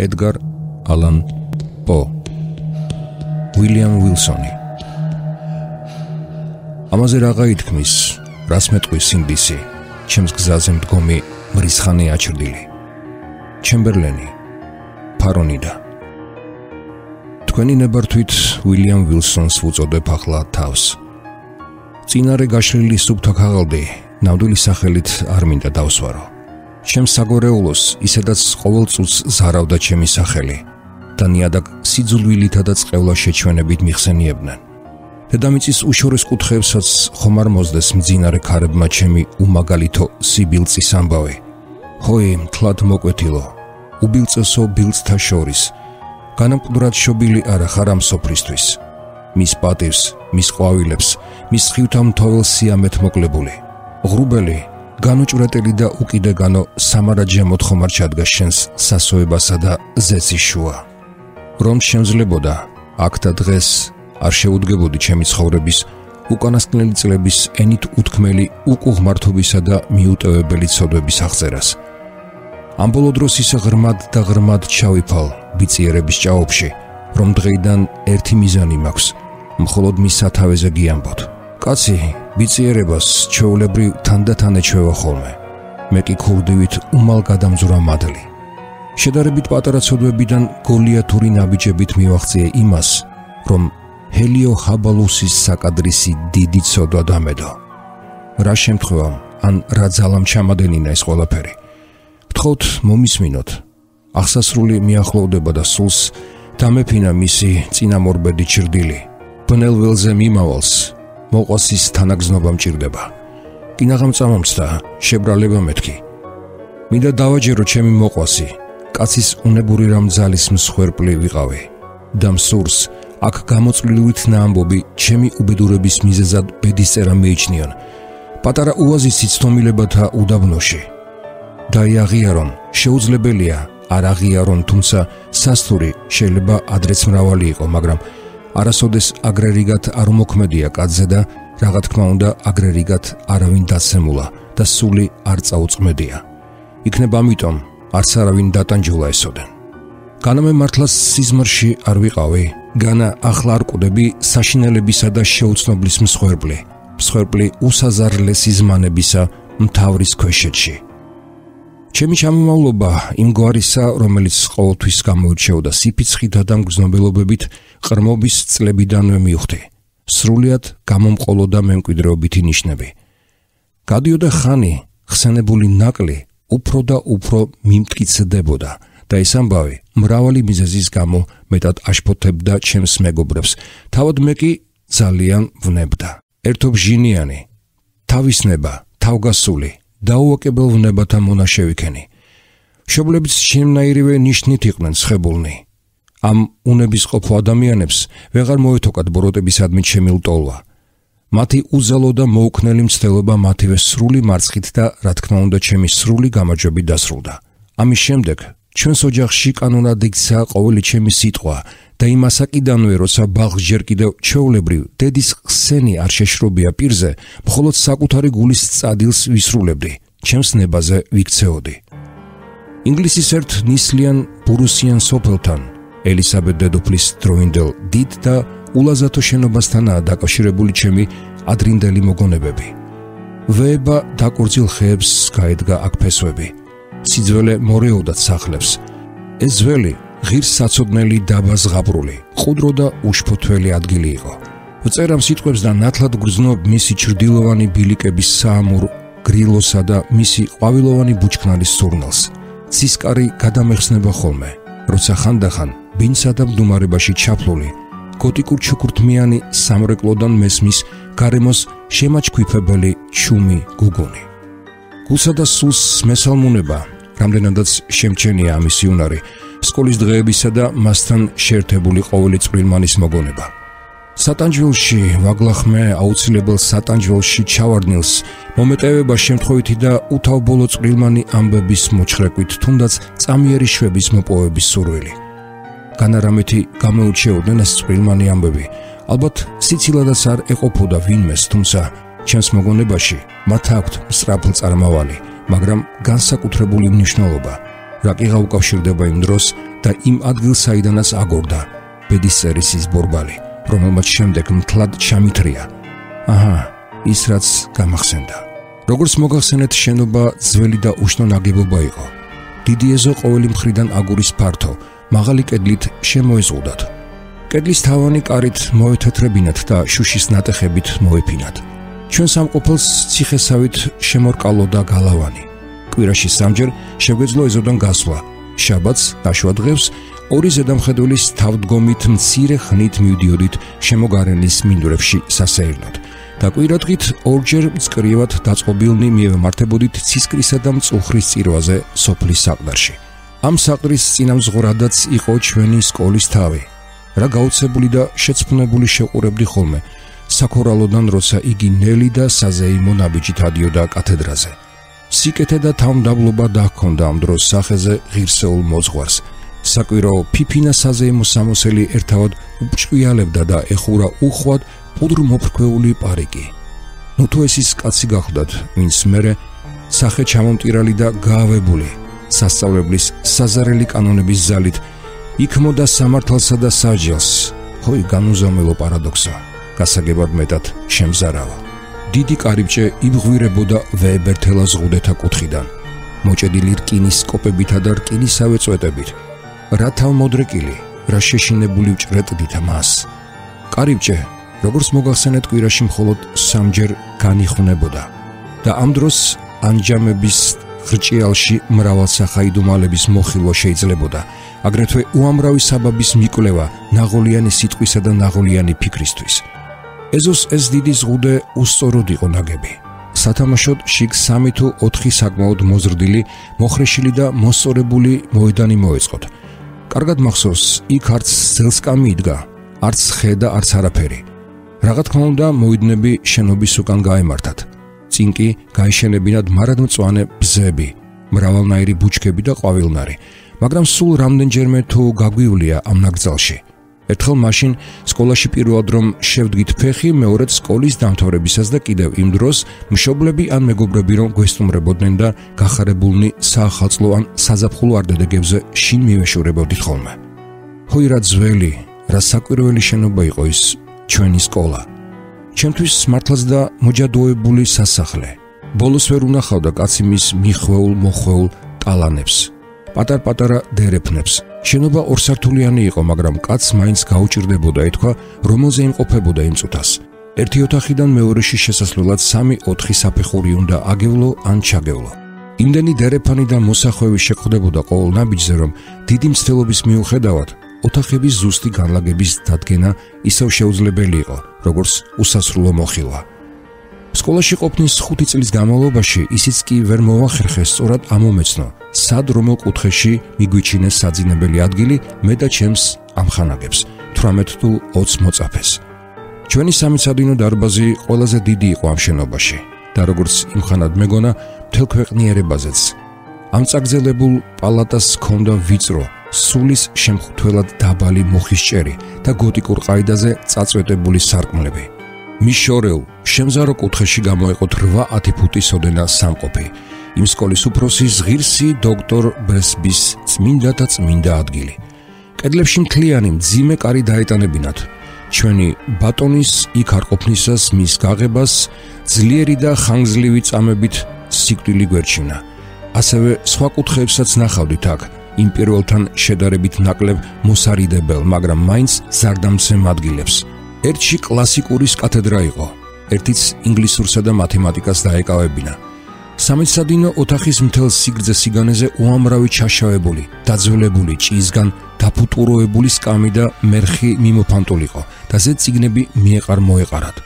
ედგარ ალან პო უილიამ უილსონი ამაზე რაღა ითქმის რას მეტყვის ინდისი? ჩემს გზაზე მდგომი მრისხანე აჩრდილი. ჩემბერლენი ფარონიდა. თქვენი ნებართვით უილიამ უილსონს უწოდებ ახლა თავს. წინარე გაშლილი სუბთა ქაღალდი ნამდვილი სახელით არ მინდა დავსვარო ჩემ საგორეულოს ისედაც ყოველ წუთს ზარავდა ჩემი სახელი და ნიადაგ სიძულვილითა და წყევლა შეჩვენებით მიხსენიებდნენ. დედამიწის უშორეს კუთხეებსაც ხომ არ მოძდეს მძინარე ქარებმა ჩემი უმაგალითო სიბილწის ამბავი ჰოი თლად მოკვეთილო უბილწესო ბილწთა შორის განამკვდრად შობილი არა ხარ ამ სოფლისთვის მის პატივს მის ყვავილებს მის ხივთამთოელ სიამეთ მოკლებული ღრუბელი განუჭრეტელი და უკიდეგანო სამარაჯე მოთხომარ ჩადგა შენს სასოებასა და ზეცის შუა. რომ შემძლებოდა აქ და დღეს არ შეუდგებოდი ჩემი ცხოვრების უკანასკნელი წლების ენით უთქმელი უკუღმართობისა და მიუტევებელი ცოდვების აღწერას. ამ ბოლო დროს ისე ღრმად და ღრმად ჩავიფალ ბიციერების ჭაობში რომ დღეიდან ერთი მიზანი მაქვს მხოლოდ მის სათავეზე გიამბოთ კაცი ბიციერებას ჩეულებრივ თანდათან ეჩვევა ხოლმე. მე კი ქურდივით უმალ გადამძვრა მადლი. შედარებით პატარა ცოდვებიდან გოლიათური ნაბიჯებით მივახციე იმას, რომ ჰელიო ჰაბალუსის საკადრისი დიდი ცოდვა დამედო. რა შემთხვევამ ან რა ძალამ ჩამადენინა ეს ყველაფერი. გთხოვთ მომისმინოთ. ახსასრული მიახლოვდება და სულს დამეფინა მისი წინამორბედი ჭრდილი. ბნელ ველზე მიმავალს მოყვასის თანაგზნობა მჭირდება. კინაღამწამომცდა შებრალება მეთქი. მინდა დავაჯერო ჩემი მოყვასი, კაცის უნებური რამძალის მსხვერპლი ვიყავი. და მსურს აქ გამოწვლილივით ნაამბობი ჩემი უბედურების მიზეზად ბედისწერა მეიჩნიონ. პატარა უაზისი ცდომილებათა უდაბნოში. დაიაღიარონ, შეუძლებელია არ აღიარონ, თუმცა სასტური შეიძლება ადრეც მრავალი იყო, მაგრამ არასოდეს აგრერიგად არ მოქმედია კაცზე და რაღა თქმა უნდა აგრერიგად არავინ დაცემულა და სული არ წაუწმედია. იქნება ამიტომ არც არავინ დატანჯულა ესოდენ. განამე მართლაც სიზმრში არ ვიყავი, განა ახლა არ ყვდები საშინელებისა და შეუცნობლის მსხვერპლი, მსხვერპლი უსაზარლესი ზმანებისა მთავრის ქვეშეთში. ჩემი ჩამომავლობა იმ გვარისა, რომელიც ყოველთვის გამოირჩეოდა სიფიცხითა და მგზნობელობებით, ყრმობის წლებიდანვე მივხვდი. სრულიად გამომყოლოდა მემკვიდრეობითი ნიშნები. გადიოდა ხანი, ხსენებული ნაკლი უფრო და უფრო მიმტკიცდებოდა და ეს ამბავი მრავალი მიზეზის გამო მეტად აშფოთებდა ჩემს მეგობრებს. თავად მე კი ძალიან ვნებდა. ერთობ ჟინიანი, თავისნება, თავგასული დაუოკებელ ვნებათა მონაშევიქენი. შობლებიც შემნაირივე ნიშნით იყვნენ ცხებულნი. ამ უნების ყოფო ადამიანებს ვეღარ მოეთოკათ ბროტებისადმი შემილტოლა. მათი უზალო და მოუქნელი მცდელობა მათივე სრული მარცხით და რა თქმა უნდა ჩემი სრული გამარჯვებით დასრულდა. ამის შემდეგ ჩვენს ოჯახში კანონად იქცა ყოველი ჩემი სიტყვა და იმასაკიდანვე როცა ბაღს ჯერ კიდევ ჩეულებრივ დედის ხსენი არ შეშრობია პირზე, მხოლოდ საკუთარი გულის წადილს ვისრულებდი, ჩემს ნებაზე ვიქცეოდი. ინგლისის ერთ ნისლიან ბურუსიან სოფელთან ელისაბედ დედოფლის დროინდელ დიდ და ულაზათო შენობასთანაა დაკავშირებული ჩემი ადრინდელი მოგონებები. ვეება დაკურცილ ხეებს გაედგა აქ ფესვები. სიძველე მორეოდათ სახლებს. ეს ძველი ღირს საწოდნელი დაბა ზღაპრული, ყუდრო და უშფოთველი ადგილი იყო. ვწერამ სიტყვებს და ნათლად გრძნობ მისი ჭრდილოვანი ბილიკების საამურ გრილოსა და მისი ყვავილოვანი ბუჩქნარის სურნელს. ცისკარი გადამეხსნება ხოლმე, როცა ხანდახან ბინსა და მდუმარებაში ჩაფლული გოტიკურ ჩუქურთმიანი სამრეკლოდან მესმის გარემოს შემაჩქვიფებელი ჩუმი გუგონი. გულსა და სულს მესალმუნება, რამდენადაც შემჩენია ამისი უნარი, სკოლის დღეებისა და მასთან შეერთებული ყოველი წვრილმანის მოგონება. სატანჯველში ვაგლახმე აუცილებელ სატანჯველში ჩავარდნილს მომეტევება შემთხვევითი და უთავბოლო წვრილმანი ამბების მოჩხრეკვით თუნდაც წამიერი შვების მოპოვების სურვილი. განარამეთი გამოუჩეოდნენ ეს წვრილმანი ამბები. ალბათ სიცილადაც არ ეყოფოდა ვინმეს, თუმცა ჩემს მოგონებაში მათ აქვთ სწრაფი წარმავალი, მაგრამ განსაკუთრებული მნიშვნელობა. რა კი გაუკავშირდება იმ დროს და იმ ადგილსაიდანაც აგორდა ბედის სერისის ბორბალი, რომელმაც შემდეგ მთლად ჩამითრია. აჰა, ის რაც გამახსენდა. როგორც მოგახსენეთ, შენობა ძველი და უშნო ნაგებობა იყო. დიდი ეზო ყოველი მხრიდან აგურის ფართო, მაღალი კედლით შემოეზღუდათ. კედლის თავანი კარით მოეთეთრებინათ და შუშის ნატეხებით მოეფინათ. ჩვენ სამყოფელს ციხესავით შემორკალოდა გალავანი. კვირაში სამჯერ შეგვეძლო ეზოდან გასვლა. შაბათს, დაშვადღებს, ორი ზედამხედველის თავდგომით მცირე ხნით მივდიოდით შემოგარენის მინდვრებში სასეირნოდ. და კვირადღით ორჯერ მწკრივად დაწყობილნი მიემართებოდით ცისკრისა და მწუხრის წირვაზე სოფლის საყდარში. ამ საყდრის წინამძღვრადაც იყო ჩვენი სკოლის თავი. რა გაუცებული და შეცფუნებული შეყურებდი ხოლმე საქორალოდან როცა იგი ნელი და საზეიმო ნაბიჯით ადიოდა კათედრაზე. სიკეთე და თავმდაბლობა დაქონდა ამ დროს სახეზე ღირსეულ მოძღვარს. საკვირო ფიფინა საზეიმო სამოსელი ერთავად უჭყიალებდა და ეხურა უხვად პუდრ მოფრქვეული პარიკი. ნუ თუ ეს ის კაცი გახდათ, ვინც მერე სახე ჩამომტირალი და გაავებული სასწავლებლის საზარელი კანონების ზალით იქმოდა სამართალსა და საჯელს. ხოი განუზომელო პარადოქსა. გასაგებად მეტად შემზარავა. დიდი კარიბჭე იბღვირებოდა ვეებერთელას ღუდეთა კუთხიდან. მოჭედილი რკინის სკოპებითა და რკინისავე წვეტებით. რა თავმოდრეკილი, რა შეშინებული ვჭრეტდით მას. კარიბჭე როგორც მოგახსენეთ კვირაში მხოლოდ სამჯერ განიხუნებოდა და ამ დროს ანჯამების ხრჭიალში მრავალსახაიდუმალების მოხილვა შეიძლებოდა აგრეთვე უამრავი საბაბის მიკვლევა ნაღოლიანი სიტყვისა და ნაღოლიანი ფიქრისთვის ეზოს ეს დიდი ზღუდე უსწოროდ იყო ნაგები. სათამაშოდ შიგ 3 თუ 4 საკმაოდ მოზრდილი მოხრეშილი და მოსწორებული მოედანი მოეწყოთ. კარგად მახსოვს იქ არც ზელსკამი იდგა არც ხე და არც არაფერი. რა თქმა უნდა მოედნები შენობის უკან გაემართათ. წინ კი გაიშენებინათ მარადმწვანე ბზები მრავალნაირი ბუჩქები და ყვავილნარი მაგრამ სულ რამდენჯერმე თუ გაგვიულია ამ ნაკრძალში ერთხელ მაშინ სკოლაში პირველად რომ შევდგით ფეხი მეორედ სკოლის დამთავრებისას და კიდევ იმ დროს მშობლები ან მეგობრები რომ გვესტუმრებოდნენ და გახარებულნი საახალწლო ან საზაფხულო არდედეგებზე შინ მივეშურებოდით ხოლმე ჰოი რა ძველი რა საკვირველი შენობა იყო ის ჩვენი სკოლა. ჩემთვის მართლაც და მოჯადოებული სასახლე. ბოლოს ვერ უნახავდა კაცი მის მიხვეულ მოხვეულ ტალანებს, პატარ-პატარა დერეფნებს. შენობა ორსართულიანი იყო, მაგრამ კაც მაინც გაუჭirdებოდა ეთქვა, რომელზე იმყოფებოდა იმ წუთას. ერთი ოთახიდან მეორეში შესასვლელად 3-4 საფეხური უნდა აგევლო ან ჩაგევლო. იმდენი დერეფანი და მოსახვევი შეხვდებოდა ყოველ ნაბიჯზე, რომ დიდი მცდელობის მიუხედავად ოთახების ზუსტი განლაგების დადგენა ისევ შეუძლებელი იყო, როგორც უსასრულო მოხილვა. სკოლაში ყოფნის 5 წლის განმავლობაში ისიც კი ვერ მოახერხეს სწორად ამომეცნო, სად რომელ კუთხეში მიგვიჩინეს საძინებელი ადგილი მე და ჩემს ამხანაგებს 18 თუ 20 მოწაფეს. ჩვენი სამიცადინო დარბაზი ყველაზე დიდი იყო ამ შენობაში და როგორც იმხანად მეგონა, მთელ ქვეყნიერებაზეც. ამ წაგზელებულ პალატას ჰქონდა ვიწრო სულის შემხთველად დაბალი მოხისჭერი და გოტიკურ ყაიდაზე წაწვეტებული სარკმლები. მიშორეულ შემზარო კუთხეში გამოეყოთ 8-10 ფუტის ოდენა სამყოფი. იმ სკოლის უფროსის ღირსი დოქტორ ბრესბის წმინდა და წმინდა ადგილი. კედლებში მთლიანი მძიმე კარი დაეტანებინათ. ჩვენი ბატონის იქ არ ყოფნისას მის გაღებას ძლიერი და ხანგრძლივი წამებით სიკვდილი გვერჩინა. ასევე სხვა კუთხეებსაც ნახავდით აქ. იმ პირველთან შედარებით ნაკლებ მოსარიდებელ, მაგრამ მაინც ზარდამცემ ადგილებს. ერთში კლასიკურის კათედრა იყო, ერთიც ინგლისურსა და მათემატიკას დაეკავებინა. სამეცადინო ოთახის მთელ სიგრძე სიგანეზე უამრავი ჩაშავებული, დაძველებული ჭიისგან დაფუტუროებული სკამი და მერხი მიმოფანტულიყო და ზე ციგნები მიეყარ მოეყარათ.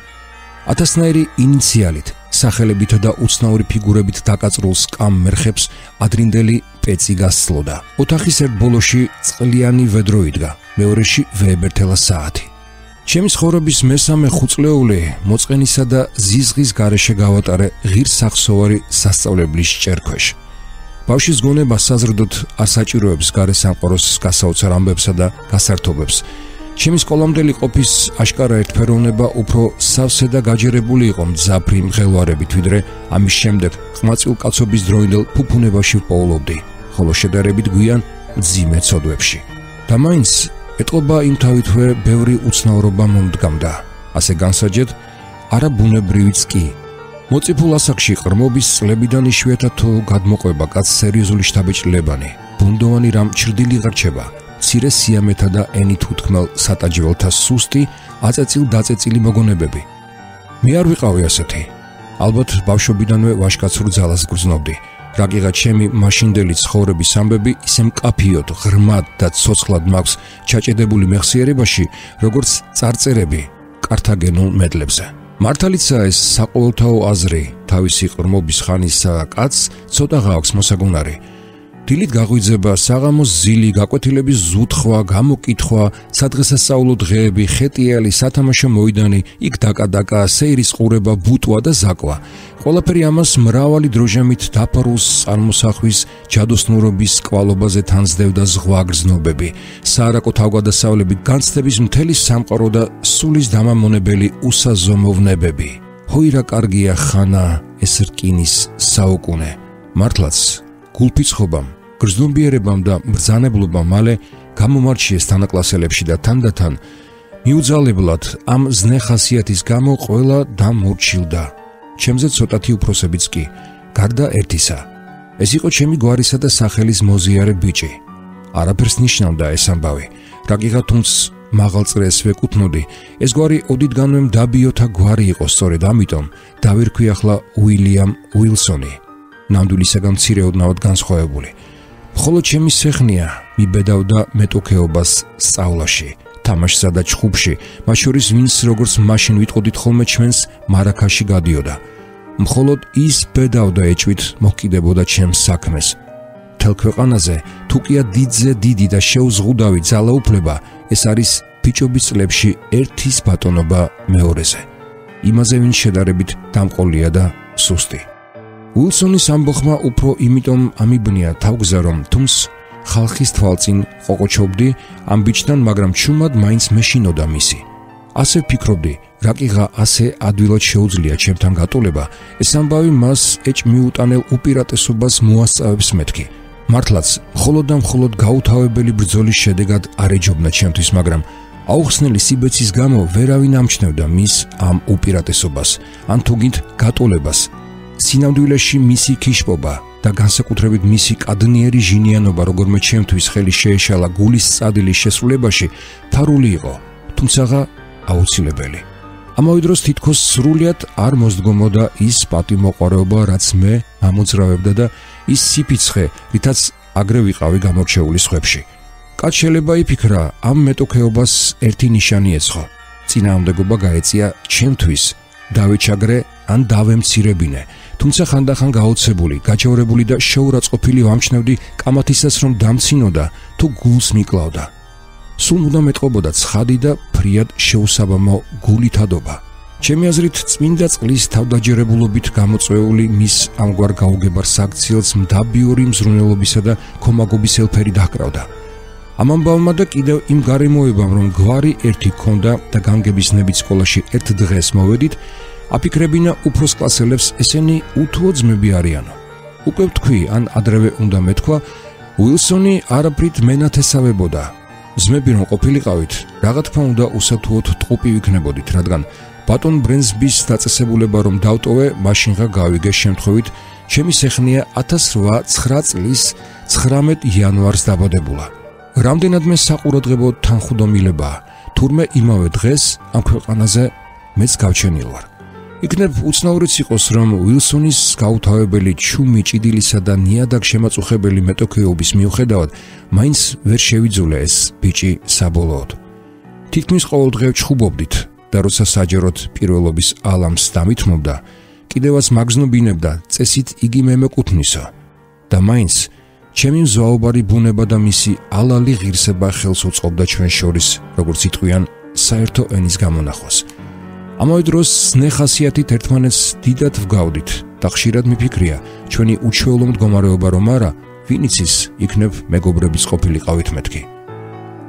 ათასნაირი ინიციალით, სახელებით და უცნაური ფიგურებით დაკაწრულ სკამ მერხებს ადრინდელი პეცი გასწლოდა. ოთახის ერთ ბოლოში წყლიანი ვედრო იდგა, მეორეში ვეებერთელა საათი. ჩემი ცხოვრების მესამე ხუწლეული მოწყენისა და ზიზღის გარეშე გავატარე ღირსახსოვარი სასწავლებლის ჭერქვეშ. ბავშვის გონება საზრდოთ ასაჭიროებს გარესამყაროს გასაოცარ ამბებსა და გასართობებს. ჩემი სკოლამდელი ყოფის აშკარა ერთფეროვნება უფრო სავსე და გაჯერებული იყო მძაფრი მღელვარებით, ვიდრე ამის შემდეგ ყმაწილ კაცობის დროინდელ ფუფუნებაში პოულობდი. ხოლო შედარებით გვიან ძიმე ცოდვებში. და მაინც ეტყობა იმ თავითვე ბევრი უცნაურობა მომდგამდა. ასე განსაჯეთ, არა ბუნებრივიც კი. მოციფულ ასაკში ყრმობის წლებიდან იშვიათად თუ გადმოყვება კაც სერიოზული შთაბეჭდილებანი, ბუნდოვანი რამ ჩრდილი ღარჩება. ცირე სიამეთა და ენით უთქმელ სატაჯველთა სუსტი, აწეწილ დაწეწილი მოგონებები. მე არ ვიყავი ასეთი. ალბათ ბავშვობიდანვე ვაშკაცურ ძალას გრძნობდი. რაგიღა ჩემი მაშინდელი ცხოვრების ამბები ისე მკაფიოდ, ღრმად და ცოცხლად მაქვს ჩაჭედებული მეხსიერებაში, როგორც წარწერები კართაგენულ მედლებზე. მართალიცაა ეს საყოველთაო აზრი, თავისი ყრმობის ხანისა კაც ცოტა გააქვს მოსაგონარი. დილით გაღვიძება საღამოს ზილი გაკვეთილების ზუთხვა გამოკითხვა სადღესასწაულო დღეები ხეტიალი სათამაშო მოედანი იქ დაკადაკა სეირის ყურება ბუტვა და ზაკვა. ყველაფერი ამას მრავალი დროჟემით დაფარულს წარმოსახვის ჯადოსნურობის კვალობაზე თანსდევდა ზღვა გრძნობები. საარაკო თავგადასავლები განცდების მთელი სამყარო და სულის დამამონებელი უსაზომოვნებები. ჰოირა კარგია ხანა ეს რკინის საუკუნე. მართლაც გულფიცხობამ გრძნობიერებამ და ბრძანებლობამ მალე გამომარჩიეს თანაკლასელებში და თანდათან მიუძალებლად ამ ზნე ხასიათის გამო ყველა დამორჩილდა. ჩემზე ცოტათი უფროსებიც კი, გარდა ერთისა. ეს იყო ჩემი გვარისა და სახელის მოზიარე ბიჭი. არაფერს ნიშნავდა ეს ამბავი. რაკიღა თუნც მაღალწრეს ვეკუთვნოდი, ეს გვარი ოდითგანვე დაბიოთა გვარი იყო სწორედ ამიტომ დავირქვი ახლა უილიამ უილსონი. ნამდვილისაგან მცირეოდნავად განსხვავებული. ხოლო ჩემი სეხნია მიბედავდა მეტოქეობას სწავლაში თამაშსა და ჩხუბში. მათ შორის ვინც როგორც მაშინ ვიტყოდით ხოლმე ჩვენს მარაკაში გადიოდა. მხოლოდ ის ბედავდა ეჭვით მოკიდებოდა ჩემს საქმეს. თელ ქვეყანაზე თუკია დიდზე დიდი და შეუზღუდავი ძალაუფლება ეს არის ბიჭობის წლებში ერთის ბატონობა მეორეზე. იმაზე ვინც შედარებით დამყოლია და სუსტი უილსონის ამბოხმა უფრო იმიტომ ამიბნია თავგზა რომ თუმს ხალხის თვალწინ ყოყოჩობდი ამ ბიჭთან მაგრამ ჩუმად მაინც მეშინოდა მისი. ასე ფიქრობდი რაკიღა ასე ადვილად შეუძლია ჩემთან გატოლება ეს ამბავი მას ეჭ მიუტანელ უპირატესობას მოასწავებს მეთქი. მართლაც მხოლოდ და მხოლოდ გაუთავებელი ბრძოლის შედეგად არეჯობნა ჩემთვის მაგრამ აუხსნელი სიბეცის გამო ვერავინ ამჩნევდა მის ამ უპირატესობას ან თუგით გატოლებას სინამდვილეში მისი ქიშპობა და განსაკუთრებით მისი კადნიერი ჟინიანობა როგორმე ჩემთვის ხელი შეეშალა გულის წადილის შესრულებაში ფარული იყო თუმცა აუცილებელი. ამავე დროს თითქოს სრულიად არ მოსდგომოდა ის პატიმოყარეობა რაც მე ამოძრავებდა და ის სიფიცხე რითაც აგრე ვიყავი გამორჩეული სხვებში. კაც შეიძლება იფიქრა ამ მეტოქეობას ერთი ნიშანი ეცხო. წინააღმდეგობა გაეწია ჩემთვის დავიჩაგრე ან დავემცირებინე თუმცა ხანდახან გაოცებული, გაჩაურებული და შეურაცხყოფილი ვამჩნევდი კამათისას რომ დამცინოდა თუ გულს მიკლავდა. სულ უნდა მეტყობოდა ცხადი და ფრიად შეუსაბამო გულითადობა. ჩემი აზრით, წმინდა წყლის თავდაჯერებულობით გამოწვეული მის ამგვარ გაუგებარ საქციელს მდაბიური მზრუნველობისა და კომაგობის ელფერი დაკრავდა. ამ ამბავმა და კიდევ იმ გარემოებამ, რომ გვარი ერთი ქონდა და განგების ნებით სკოლაში ერთ დღეს მოვედით, აფიქრებინა უფროს კლასელებს ესენი უთუო ძმები არიანო. უკვე ვთქვი, ან ადრევე უნდა მეთქვა, უილსონი არაფრით მენათესავებოდა. ძმები რომ ყოფილიყავით, რაღა თქმა უნდა უსათუოდ ტყუპი ვიქნებოდით, რადგან ბატონ ბრენსბის დაწესებულება რომ დავტოვე, მაშინღა გავიგე შემთხვევით, ჩემი სეხნია 1809 წლის 19 იანვარს დაბადებულა. რამდენადმე საყურადღებო თანხმდომილება, თურმე იმავე დღეს ამ ქვეყანაზე მეც გავჩენილ ვარ. იქნებ უცნაურიც იყოს რომ უილსონის გაუთავებელი ჩუმი ჭიდილისა და ნიადაგ შემაწუხებელი მეტოქეობის მიუხედავად მაინც ვერ შევიძულე ეს ბიჭი საბოლოოდ. თითქმის ყოველდღე ჩხუბობდით და როცა საჯეროდ პირველობის ალამს დამithმობდა კიდევაც მაგზნობინებდა წესით იგი მე მეკუთვნისო და მაინც ჩემი ზაობარი ბუნება და მისი ალალი ღირსება ხელს უწყობდა ჩვენ შორის როგორც იტყვიან საერთო ენის გამონახოს ამავე დროს ნეხასიათით ერთმანეთს დიდად ვგავდით და ხშირად მიფიქრია ჩვენი უჩვეულო მდგომარეობა რომ არა ვინიცის იქნებ მეგობრების ყოფილიყავით მეთქი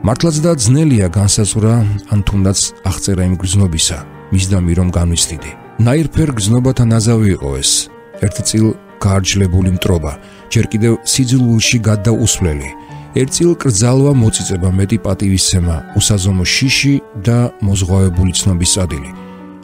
მართლაც და ძნელია განსაზღვრა ან თუნდაც აღწერა იმ გზნობისა მისდამი რომ განვისტიდი ნაირფერ გზნობათა ნაზავი იყო ეს ერთი წილ გარჯლებული მტრობა, ჯერ კიდევ სიძულულში გადაუსვლელი. ერთილ კრძალვა მოწიწება მეტი პატივისცემა, უსაზომო შიში და მოზღვავებული ცნობის ადილი.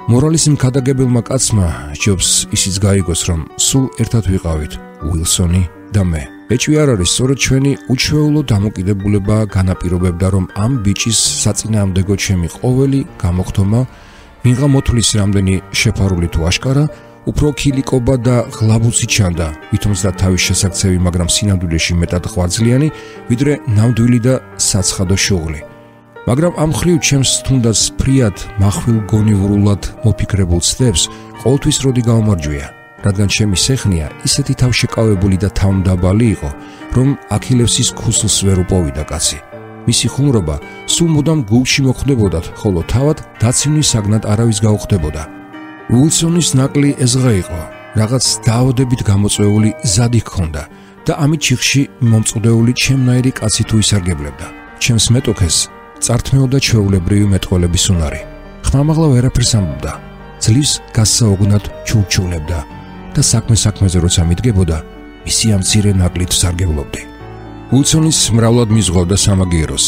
მორალის მქადაგებელმა კაცმა ჯობს ისიც გაიგოს, რომ სულ ერთად ვიყავით, უილსონი და მე. ეჭვი არ არის, სწორედ ჩვენი უჩვეულო დამოკიდებულება განაპირობებდა, რომ ამ ბიჭის საწინააღმდეგო ჩემი ყოველი გამოხდომა მიღა მოთulis რამდენი შეფარული თუ აშკარა, უფრო ქილიკობა და ღლაბუცი ჩანდა, ვითომაც და თავის შესაძლებელი, მაგრამ სინამდვილეში მეტად ღვაწლიანი, ვიდრე ნამდვილი და საცხადო შუღლი. მაგრამ ამ ხრივ ჩემს თუნდაც ფრიად, מחვილ გონივრულად მოფიქრებულ ცდებს ყოველთვის როდი გაუმარჯვია. რადგან ჩემი სეხნია ისეთი თავშეკავებული და თავმდაბალი იყო, რომ აქილევსის ქუსლს ვერ უპოვიდა კაცი. მისი ხუმრობა სულ მუდამ გულში მოხდებოდათ, ხოლო თავად დაცივნის საგნად არავის გაუხდებოდა. უილსონის ნაკლი ეზღა იყო, რაღაც დაავადებით გამოწვეული ზადი ჰქონდა და ამით ჩიხში მომწოდეული ჩემნაირი კაცი თუ ისარგებლებდა. ჩემს მეტოქეს წართმეოდა ჩვეულებრივი მეტყოლების უნარი. ხმამაღლა ვერაფერს ამბობდა. ძლივს გასაოგნად ჩურჩულებდა. და საქმე საქმეზე როცა მიდგებოდა, მისი ამ ცირე ნაკლით სარგებლობდი. ულცონის მრავლად მიზღავდა სამაგიეროს.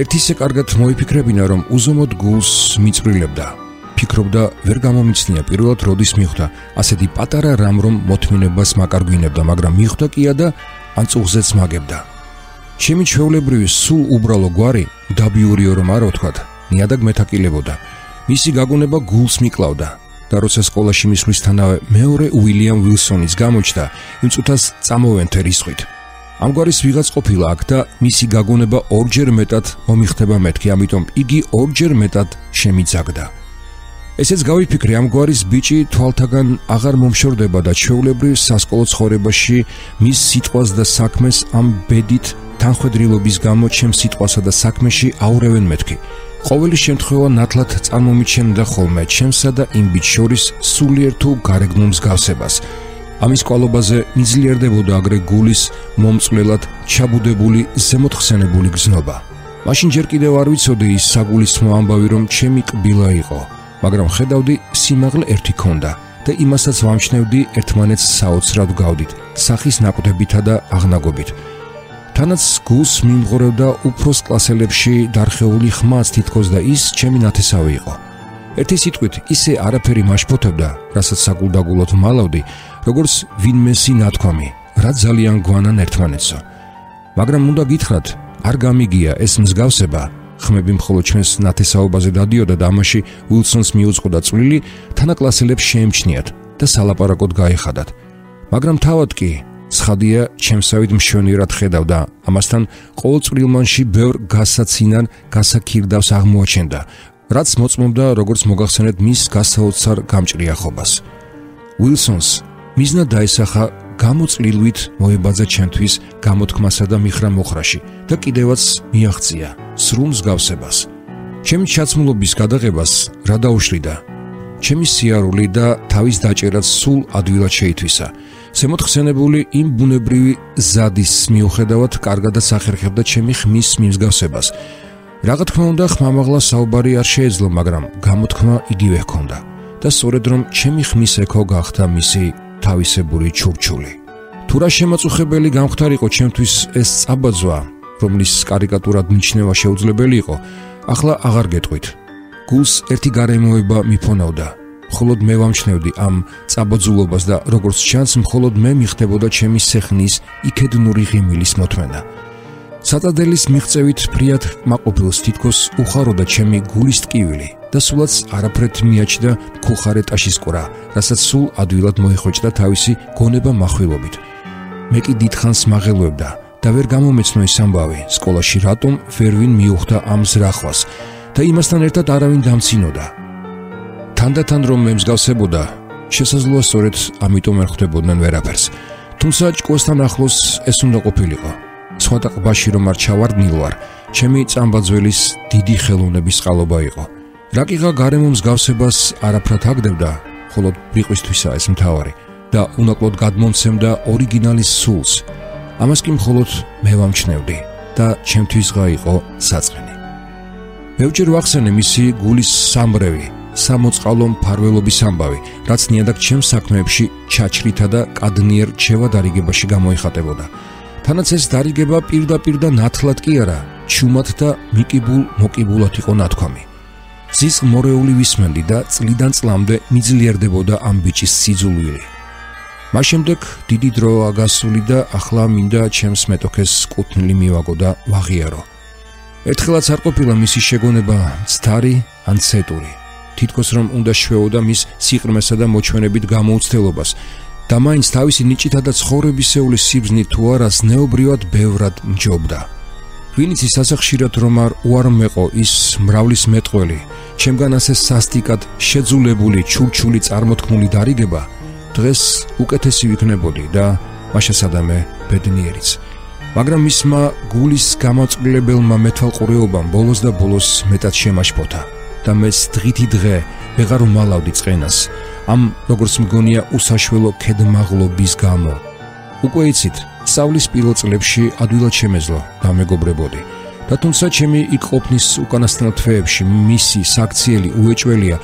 ერთისე კარგად მოიფიქრებინა, რომ უზომოდ გულს მიწრილებდა. ფიქრობდა, ვერ გამომიცნია პირველად როდის მიხვდა ასეთი პატარა რამ რომ მოთმინებას მაკარგვინებდა, მაგრამ მიხვდა კია და ან წუღზეც მაგებდა. ჩემი ჩვეულებრივი სულ უბრალო გვარი დაბიურიო რომ არ ვთქვათ, ნიადაგ მეთაკილებოდა. მისი გაგონება გულს მიკლავდა. და როცა სკოლაში მისვლისთანავე მეორე უილიამ ვილსონის გამოჩნდა, იმ წუთას წამოვენთე რისხვით. ამგვარის ვიღაც ყოფილა აქ და მისი გაგონება ორჯერ მეტად მომიხდება მეთქი, ამიტომ იგი ორჯერ მეტად შემიძაგდა. ესეც გავიფიქრე, ამგვარის ბიჭი თვალთაგან აღარ მომშორდება და ჩვეულებრივ სასკოლო ცხოვრებაში მის სიტყვას და საქმეს ამ ბედით თანხვედრილობის გამო ჩემ სიტყვასა და საქმეში აურევენ მეთქი. ყოველი შემთხვევა ნათლად წარმომიჩენდა ხოლმე ჩემსა და იმ ბიჭ შორის სულიერ თუ გარეგნულ მსგავსებას. ამის კვალობაზე მიძლიერდებოდა აგრე გულის მომწვლელად ჩაბუდებული ზემოთხსენებული გზნობა. მაშინ ჯერ კიდევ არ ვიცოდი ის საგულისხმო ამბავი რომ ჩემი კბილა იყო, მაგრამ ხედავდი სიმაღლე ერთი ქონდა და იმასაც ვამჩნევდი ერთმანეთს საოცრად გავდით, სახის ნაკვდებითა და აღნაგობით. თანაც გულს მიმღორევდა უფროს კლასელებში დარხეული ხმაც თითქოს და ის ჩემი ნათესავი იყო. ერთი სიტყვით ისე არაფერი მაშფოთებდა, რასაც საგულდაგულოდ მალავდი, როგორც ვინმესი ნათქვამი, რა ძალიან გვანან ერთმანეთსო. მაგრამ უნდა გითხრათ, არ გამიგია ეს მსგავსება, ხმები მხოლოდ ჩვენს ნათესაობაზე დადიოდა და ამაში უილსონს მიუძღოდა წვლილი, თანაკლასელებს შეემჩნიათ და სალაპარაკოდ გაიხადათ. მაგრამ თავად კი ცხადია, ჩემსავით მშვენიერად ხედავდა. ამასთან ყოველწრილმანში ბევრ გასაცინან, გასაქირდავს აღმოაჩენდა, რაც მოწმობდა როგორც მოგახსენეთ მის გასაოცარ გამჭრიახობას. უილსონს მიზნა დაისახა გამოწლილვით მოებაძა ჩემთვის გამოთქმასა და მიხრა მოხრაში და კიდევაც მიაღწია სრულ მსგავსებას. ჩემი ჩაცმულობის გადაღებას რა დაუშლიდა? ჩემი სიარული და თავის დაჭერაც სულ ადვილად შეითვისა. ზემოთ ხსენებული იმ ბუნებრივი ზადის მიუხედავად კარგად ასახერხებდა ჩემი ხმის მიმსგავსებას. რა თქმა უნდა, ხმამაღლა საუბარი არ შეეძლო, მაგრამ გამოთქმა იგივე ჰქონდა და სწორედ რომ ჩემი ხმის ექო გახდა მისი თავისებური ჩურჩული. თუ რა შემაწუხებელი გამختارიყო ჩემთვის ეს წაბაძვა, რომლის კარიკატურად მიჩნევა შეუძლებელი იყო, ახლა აღარ გეტყვით. გულს ერთი გარემოება მიფონავდა. მხოლოდ მე ვამჩნევდი ამ წაბოძულობას და როგორც ჩანს მხოლოდ მე მიხდებოდა ჩემი სეხნის იქედნური ღიმილის მოთმენა. საწადილის მიღწევით ფრიად მაყოფილს თითქოს უხაროდა ჩემი გულის ტკივილი და სულაც არაფრეთ მიაჩნდა ქუხარეტაში სკურა, რასაც სულ ადვილად მოიხოჭდა თავისი გონება מחვილობით. მე კი დიდხანს მაღელვებდა და ვერ გამომეცნო ის ამბავი, სკოლაში რატომ ვერვინ მიუხვდა ამ ზრახვას და იმასთან ერთად არავინ დამცინოდა. თანდათან რომ მე მსგავსებოდა, შესაძლოა სწორედ ამიტომ არ ხვდებოდნენ ვერაფერს. თუმცა ჭკუასთან ახლოს ეს უნდა ყოფილიყო. სხვათა ყბაში რომ არ ჩავარდნილვარ, ჩემი წამბაძველის დიდი ხელოვნების ყალობა იყო. რაკიღა გარემო მსგავსებას არაფრად აგდებდა, ხოლო ბრიყვისთვისა ეს მთავარი და უნაკლოდ გადმონცემდა ორიგინალის სულს. ამას კი მხოლოდ მე ვამჩნევდი და ჩემთვის ღა იყო საწყენი. მე ვჭერ ვახსენე მისი გულის სამრევი სამოწყალო მფარველობის ამბავი, რაც ნიადაგ ჩემს საქმეებში ჩაჩრითა და კადნიერ ჩევა დარიგებაში გამოიხატებოდა. თანაც ეს დარიგება პირდაპირ და ნათლად კი არა, ჩუმად და მიკიბულ მოკიბულად იყო ნათქვამი. ზის მორეული ვისმენდი და წლიდან წლამდე მიძლიერდებოდა ამ ბიჭის სიძულვილი. მას შემდეგ დიდი დროა გასული და ახლა მინდა ჩემს მეტოქეს კუთვნილი მივაგო და ვაღიარო. ერთხელაც არ ყოფილა მისი შეგონება ცთარი ან ცეტური. თითქოს რომ უნდა შვეოდა მის სიყრმესა და მოჩვენებით გამოუცდელობას და მაინც თავისი ნიჭითა და ცხოვრებისეული სიბზნით თუ არას ნეობრივად ბევრად მჯობდა. ვინც ის ასახშირად რომ არ უარმეყო ის მრავლის მეტყველი, ჩემგან ასე სასტიკად შეძულებული ჩურჩული წარმოთქმული დარიგება, დღეს უკეთესი ვიქნებოდი და მაშასადამე ბედნიერიც. მაგრამ მისმა გულის გამოწყლებელმა მეთვალყურეობამ ბოლოს და ბოლოს მეტად შემაშფოთა და მეც დღითი დღე ვეღარ უმალავდი წენას ამ როგორც მგონია უსაშველო ქედმაღლობის გამო. უკვე იცით სწავლის პირველ წლებში ადვილად შემეძლო და მეგობრებოდი და თუმცა ჩემი იქ ყოფნის უკანასკნელ თვეებში მისი საქციელი უეჭველია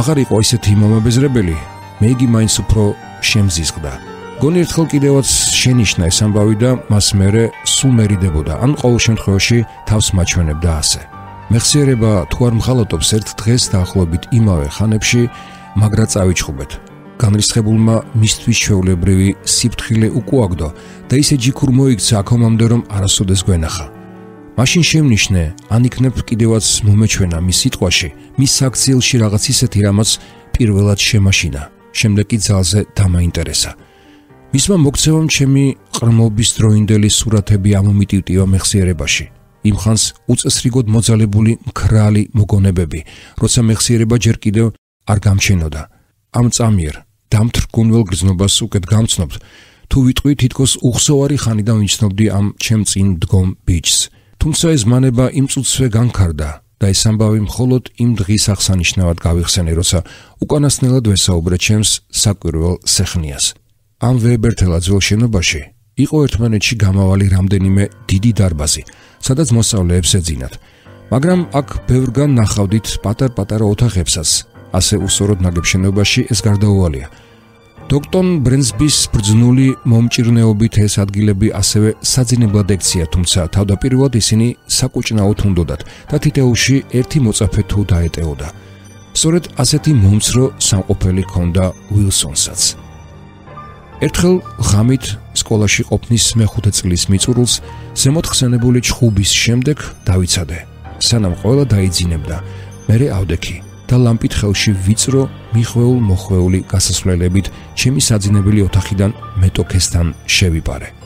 აღარ იყო ისეთი მომაბეზრებელი მე იგი მაინც უფრო შემზიზღდა გონი ერთხელ კიდევაც შენიშნა ეს ამბავი და მას მერე სულ მერიდებოდა. ან ყოველ შემთხვევაში თავს მაჩვენებდა ასე. მეხსიერება თუ არ მღალატობს ერთ დღეს დაახლოებით იმავე ხანებში მაგრა წავიჩხუბეთ. განრისხებულმა მისთვის ჩვეულებრივი სიფთხილე უკუაგდო და ისე ჯიქურ მოიქცა აქომამდე რომ არასოდეს გვენახა. მაშინ შემნიშნე ან იქნებ კიდევაც მომეჩვენა მის სიტყვაში მის საქციელში რაღაც ისეთი რამაც პირველად შემაშინა. შემდეგ კი ძალზე დამაინტერესა მისმა მოქცევამ ჩემი ყრმობის დროინდელი სურათები ამომიტივტივა მეხსიერებაში. იმ ხანს უწესრიგოდ მოძალებული მკრალი მოგონებები როცა მეხსიერება ჯერ კიდევ არ გამჩენოდა. ამ წამიერ დამთრგუნველ გრძნობას უკეთ გამცნობთ. თუ ვიტყვი თითქოს უხსოვარი ხანიდან ვიცნობდი ამ ჩემ წინ დგომ ბიჭს. თუმცა ეს მანება იმ წუთსვე განკარდა და ეს ამბავი მხოლოდ იმ დღის აღსანიშნავად გავიხსენე როცა უკანასკნელად ვესაუბრე ჩემს საკვირველ სეხნიას ამ ვებერთელა ძველ შენობაში იყო ერთმანეთში გამავალი რამდენიმე დიდი დარბაზი, სადაც მოსავლეებს ეძინათ. მაგრამ აქ ბევრგან ნახავდით პატარ-პატარა ოთახებსაც, ასე უსოროდ ნაგებ შენობაში ეს გარდაუვალია. დოქტორ ბრენსბის ბრძნული მომჭირნეობით ეს ადგილები ასევე საძინებლად ექცია, თუმცა თავდაპირველად ისინი საკუჭნაოთ უნდოდათ და თითეულში ერთი მოწაფე თუ დაეტეოდა. სწორედ ასეთი მომცრო სამყოფელი ჰქონდა უილსონსაც. ერთხელ ღამით სკოლაში ყოფნის მეხუთე წლის მიწურულს ზემოთხსენებული ჩხუბის შემდეგ დავიცადე. სანამ ყველა დაიძინებდა, მე ავდექი და ლამპით ხელში ვიწრო მიხვეულ მოხვეული გასასვლელებით ჩემი საძინებელი ოთახიდან მეტოქესთან შევიპარე.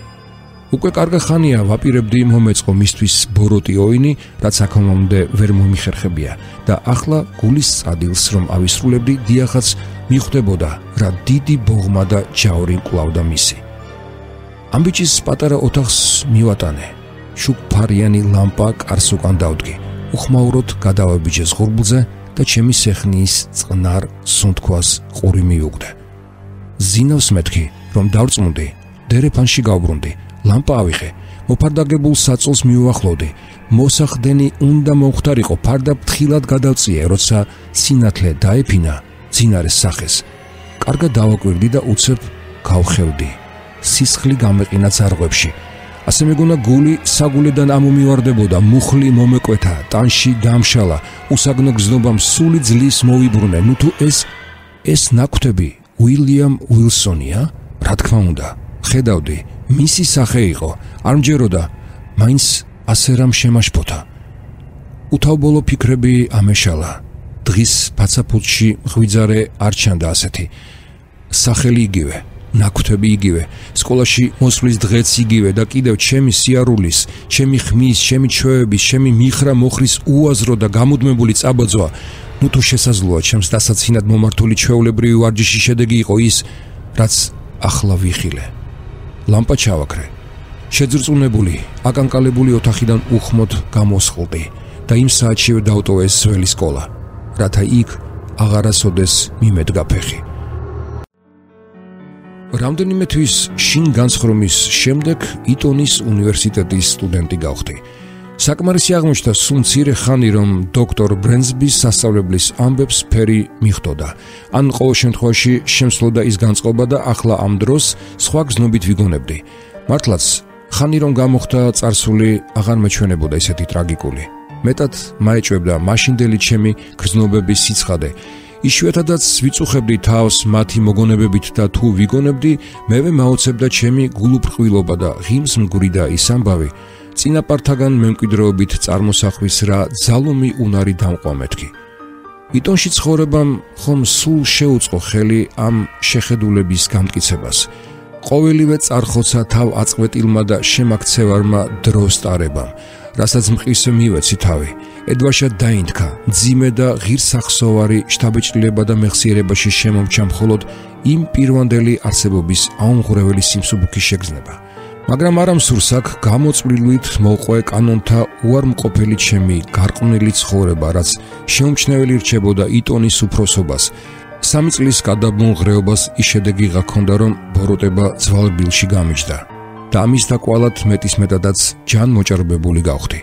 უკვე კარგა ხანია ვაპირებდი მომეწყო მისთვის ბოროტი ოინი, რაც აქომამდე ვერ მომიხერხებია და ახლა გულის წადილს რომ ავისრულებდი, დიახაც მიხვდებოდა რა დიდი ბოღმა და ჯაური კლავდა მისი. ამბიჩის პატარა ოთახს მივატანე. შუქფარიანი ლამპა კარს უკან დავდგი. უხმაუროდ გადავაბიჯე ზღურბლზე და ჩემი სეხნის წყნარ სუნთქვას ყური მიუგდე. ზინავს მეთქი, რომ დავწმუნდი, დერეფანში გავბრუნდი, ლამპა ავიღე, მოფარდაგებულ საწოლს მიუახლოვდი. მოსახდენი უნდა მომختارიყო, ფარდა ფრთხილად გადავწიე, როცა სინათლე დაეფინა ძინარეს სახეს. კარგად დავაკვირდი და უცებ გავხევდი. სისხლი გამეყინა ძარღვებში. ასე მეგონა გული საგულიდან ამომივარდებოდა, მუხლი მომეკვეთა, ტანში დამშალა, უსაგნო გზნობამ სული ძლის მოვიბრუნე. ნუ თუ ეს ეს ნაკვთები უილიამ უილსონია, რა თქმა უნდა, ხედავდი მისი სახე იყო. არ მჯეროდა, მაინც ასე რამ შემაშფოთა. უთავბოლო ფიქრები ამეშალა. დღის ფაცაფუთში ღვიძარე არ ჩანდა ასეთი. სახელი იგივე, ნაკვთები იგივე, სკოლაში მოსვლის დღეც იგივე და კიდევ ჩემი სიარულის, ჩემი ხმის, ჩემი ჩვევების, ჩემი მიხრა მოხრის უაზრო და გამუდმებული წაბოძვა. ნუ თუ შესაძლოა ჩემს დასაცინად მომართული ჩვეულებრივი ვარჯიშის შედეგი იყო ის, რაც ახლა ვიხილე. ლამპა ჩავაქრე. შეძრწუნებული, აკანკალებული ოთახიდან უხმოდ გამოსხლდი და იმ საათშივე დავტოვე ეს ძველი სკოლა. რათა იქ აღარასოდეს მიმედგა ფეხი. რამდენიმე თვის შინ განსხრომის შემდეგ იტონის უნივერსიტეტის სტუდენტი გავხდი. საკმარისი აღმოჩნდა სულ მცირე ხანი, რომ დოქტორ ბრენსბის სასწავლებლის ამბებს ფერი მიხვდა. ან ყოველ შემთხვევაში შემსვლოდა ის განწყობა და ახლა ამ დროს სხვა გზნობით ვიგონებდი. მართლაც ხანი რომ გამოხდა царსული აღარ მეჩვენებოდა ესეთი ტრაგიკული. მეტად მაეჭვებდა მაშინდელი ჩემი გრძნობების სიცხადე. იშვიათადაც ვიწუხებდი თავს მათი მოგონებებით და თუ ვიგონებდი, მევე მაოცებდა ჩემი გულუბრყვილობა და ღიმს მგვრიდა ის ამბავი, წინაპართაგან მემკვიდრეობით წარმოსახვის რა ძალომი უნარი დამყვა მეთქი. იტონში ცხოვრებამ ხომ სულ შეუწყო ხელი ამ შეხედულების გამტკიცებას. ყოველივე წარხოცა თავ აწყვეტილმა და შემაქცევარმა დროს ტარებამ, რასაც მყის მივეცი თავი. ედვაშა დაინთქა, ძიმე და ღირსახსოვარი შთაბეჭდილება და მეხსიერებაში შემომჩა მხოლოდ იმ პირვანდელი არსებობის აუმღრეველი სიმსუბუქის შეგრძნება. მაგრამ არ ამსურს აქ გამოწვლილვით მოყვე კანონთა უარმყოფელი ჩემი გარყვნილი ცხოვრება, რაც შეუმჩნეველი რჩებოდა იტონის უფროსობას. სამი წლის გადაბმულ ღრეობას ის შედეგი გაქონდა, რომ ბოროტება ძვალბილში გამიჯდა და ამის დაკვალად მეტისმეტადაც ჯან მოჭარბებული გავხდი.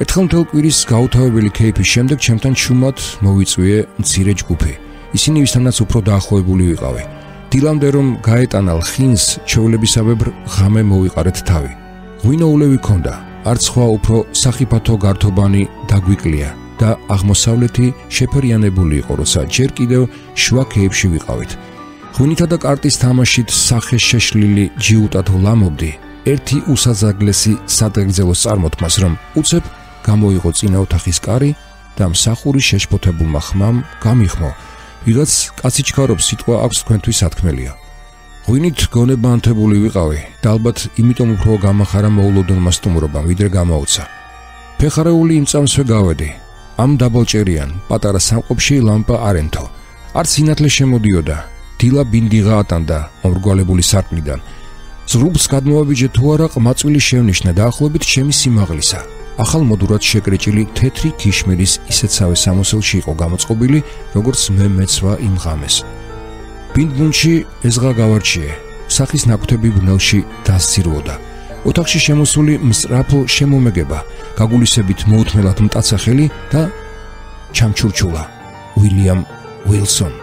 ერთხელ მთელ კვირის გაუთავებელი кейფის შემდეგ ჩემთან შუმად მოვიწვიე მცირე ჯგუფი. ისინი ვისთანაც უფრო დაახლოებული ვიყავი. დილამდე რომ გაეტანა ლხინს ჩეულებისავებ ღამე მოვიყარეთ თავი. ღვინოულევი ქონდა, არც სხვა უფრო სახიფათო გართობანი დაგვიკლია და აღმოსავლეთი შეფერიანებული იყო, როცა ჯერ კიდევ შუა ქეებში ვიყავით. ღვინითა და კარტის თამაშით სახე შეშლილი ჯიუტად ვლამობდი. ერთი უსაზაგლესი სადღეგრძელოს წარმოთქმას, რომ უცებ გამოიღო წინა ოთახის კარი და მსახური შეშფოთებულმა ხმამ გამიხმო. ვიღაც კაცი ჩქარობს სიტყვა აქვს თქვენთვის სათქმელია. ღვინით გონებანთებული ვიყავი და ალბათ იმიტომ უფრო გამახარა მოულოდნელმა სტუმრობამ ვიდრე გამოუცა. ფეხარეული იმ წამსვე გავედი. ამ დაბალჭერიან პატარა სამყოფში ლამპა არენთო. არც ინათლე შემოდიოდა. დილა ბინდიღა ატანდა მომრგვალებული სარკმლიდან. ზრუბს გადმოვაბიჯე თუ არა ყმაწვილი შევნიშნა დაახლოებით ჩემი სიმაღლისა. ახალ მოდურად შეკრეჭილი თეთრი ქიშმირის ისეცავე სამოსელში იყო გამოწყობილი, როგორც მე მეცვა იმ ღამეს. ბინდბუნში ეზღა გავარჩიე, სახის ნაკვთები ბნელში დასცირვოდა. ოთახში შემოსული მსრაფო შემომეგება, გაგულისებით მოუთმელად მტაცახელი და ჩამჩურჩულა. უილიამ უილსონ.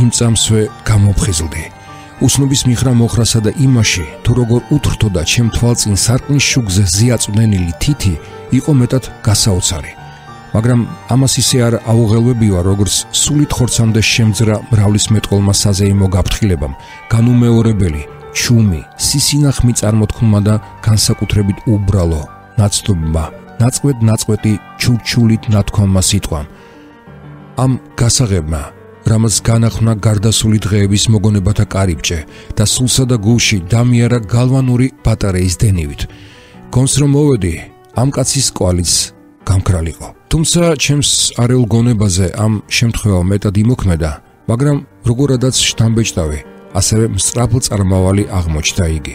იმ წამსვე გამოფხიზლდი. უსნობის მიხრა მოხრასა და იმაში თუ როგორ უთრთოდა ჩემ თვალწინ სარკმლის შუგზე ზიაწვნენილი თითი იყო მეტად გასაოცარი. მაგრამ ამას ისე არ აუღელვებია როგორც სულით ხორცამდე შემძრა მრავლის მეტყოლმა საზეიმო გაფრთხილებამ. განუმეორებელი ჩუმი სისინახმი წარმოთქმა და განსაკუთრებით უბრალო ნაცნობმა ნაწყვეტ ნაწყვეტი ჩურჩულით ნათქვამმა სიტყვამ. ამ გასაღებმა რამაც განახნა გარდასული დღეების მოგონებათა კარიბჭე და სულსა და გულში დამიარა გალვანური ბატარეის დენივით. გონს რომ მოვედი, ამ კაცის კვალიც გამკრალიყო. თუმცა ჩემს არეულ გონებაზე ამ შემთხვევა მეტად იმოქმედა, მაგრამ როგორადაც შთამბეჭდავი, ასევე მსწრაფო წარმავალი აღმოჩნდა იგი.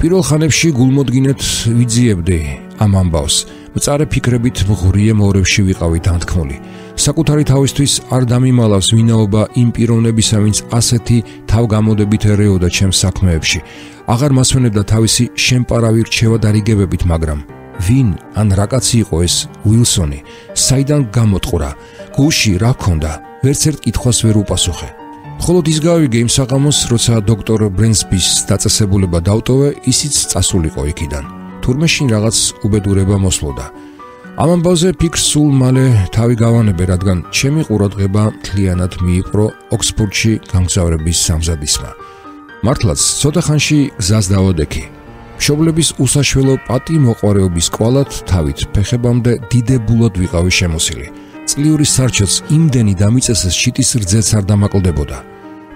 პირველ ხანებში გულმოდგინეთ ვიძიებდი ამ ამბავს. მწარე ფიქრებით მღრიე მოორებში ვიყავი თანთქმული. საკუთარი თავისთვის არ დამიმალავს ვინაობა იმ პიროვნებისა, ვინც ასეთი თავგამოდებით ერეოდა ჩემს საქმეებში. აღარ მასვენებდა თავისი შემპარავი რჩევა დარიგებებით, მაგრამ ვინ ან რა კაცი იყო ეს უილსონი? საიდან გამოტყურა? გუში რა ქონდა? ვერც ერთ კითხვას ვერ უპასუხე. ხოლოდ ის გავიგე იმ საღამოს, როცა დოქტორ ბრენსბის დაწესებულება დაუტოვე, ისიც წასულიყო იქიდან. თურმე შინ რაღაც უბედურება მოსლოდა. ამ ამბავზე ფიქრს სულ მალე თავი გავანებე, რადგან ჩემი ყურადღება მთლიანად მიიყრო ოქსფორდში გამგზავრების სამზადისმა. მართლაც, ცოტა ხანში გზას დავოდექი. მშობლების უსაშველო პატი მოყარეობის კვალად თავით ფეხებამდე დიდებულად ვიყავი შემოსილი. წლიური სარჩოც იმდენი დამიწესეს შიტის რძეც არ დამაკლდებოდა.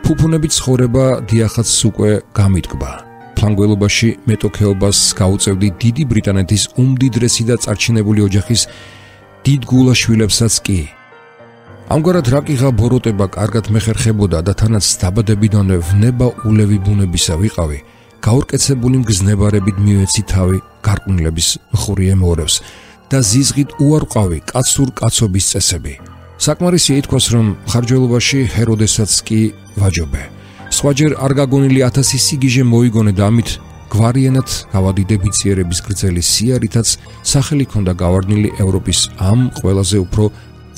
ფუფუნებით ცხოვრება დიახაც უკვე გამიტკბა. ფლანგველობაში მეტოქეობას გაუწევდი დიდი ბრიტანეთის უმდიდრესი და წარჩინებული ოჯახის დიდ გულაშვილებსაც კი. ამგვარად რაკიღა ბოროტება კარგად მეხერხებოდა და თანაც დაბადებიდანვე ვნება ულევი ბუნებისა ვიყავი. გაურკეცებული მგზნებარებით მივეცი თავი გარყვნილების მხური ემორებს და ზიზღით უარყავი კაცურ კაცობის წესები. საკმარისია ითქვას, რომ ხარჯველობაში ჰეროდესაც კი ვაჯობე. სხვაჯერ არ გაგონილი ათასი სიგიჟე მოიგონე და ამით გვარიანად გავადიდე ბიციერების გრძელი სიარითაც სახელი ქონდა გავარდნილი ევროპის ამ ყველაზე უფრო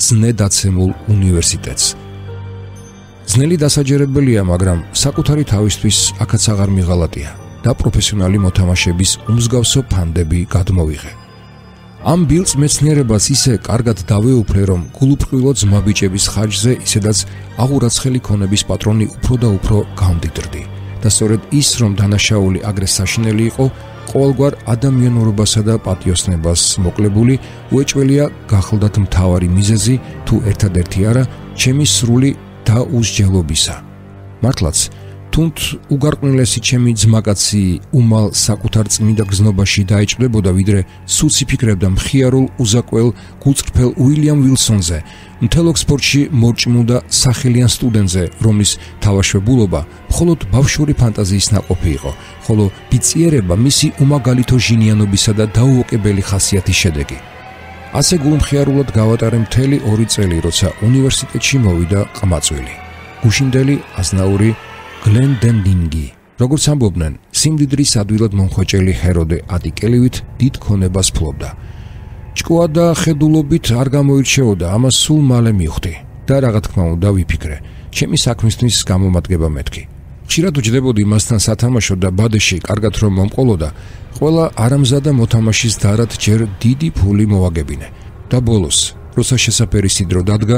ძნედაცემულ უნივერსიტეტს. ძნელი დასაჯერებელია, მაგრამ საკუთარი თავისთვის აქაც აღარ მიღალატია და პროფესიონალი მოთამაშების უმსგავსო ფანდები გადმოვიღე. ამ ბილს მეცნიერებას ისე კარგად დავეუფლე, რომ გულუფრილო ძმაბიჭების ხარჯზე ისედაც აღურაცხელი ქონების პატრონი უფრო და უფრო გამდიდრდი. და სწორედ ის, რომ დანაშაული აგრესაშინელი იყო, ყოველგვარ ადამიანურობასა და პატიოსნებას მოკლებული, უეჭველია გახლდათ მთავარი მიზეზი თუ ერთადერთი არა, ჩემი სრული დაუსჯელობისა. მართლაც თუნდ უგარყნილესი ჩემი ძმაკაცი უმალ საკუთარ წმინდა გზნობაში დაიჭრებოდა ვიდრე სუცი ფიქრებდა მხიარულ უზაკველ გულწრფელ უილიამ ვილსონზე. მთელ ოქსფორდში მორჭმულ და სახელიან სტუდენტზე რომლის თავაშვებულობა მხოლოდ ბავშვური ფანტაზიის ნაყოფი იყო ხოლო ბიციერება მისი უმაგალითო ჟინიანობისა და დაუოკებელი ხასიათის შედეგი. ასე გულმხიარულად გავატარე მთელი ორი წელი როცა უნივერსიტეტში მოვიდა ყმაწვილი გუშინდელი აზნაური გლენდენდინგი როგორც ამბობდნენ სიმდიდრის ადვილად მომხოჭელი ჰეროდე ადიკელივით დიდ ქონებას ფლობდა. ჭკუა და ხედულობით არ გამოირჩეოდა ამას სულ მალე მივხვდი და რა თქმა უნდა ვიფიქრე. ჩემი საქმისთვის გამომადგება მეთქი. ხშირად უჯდებოდი მასთან სათამაშო და ბადეში კარგად რომ მომყოლოდა ყველა არამზადა მოთამაშის დარად ჯერ დიდი ფული მოვაგებინე და ბოლოს როცა შესაფერი სიდრო დადგა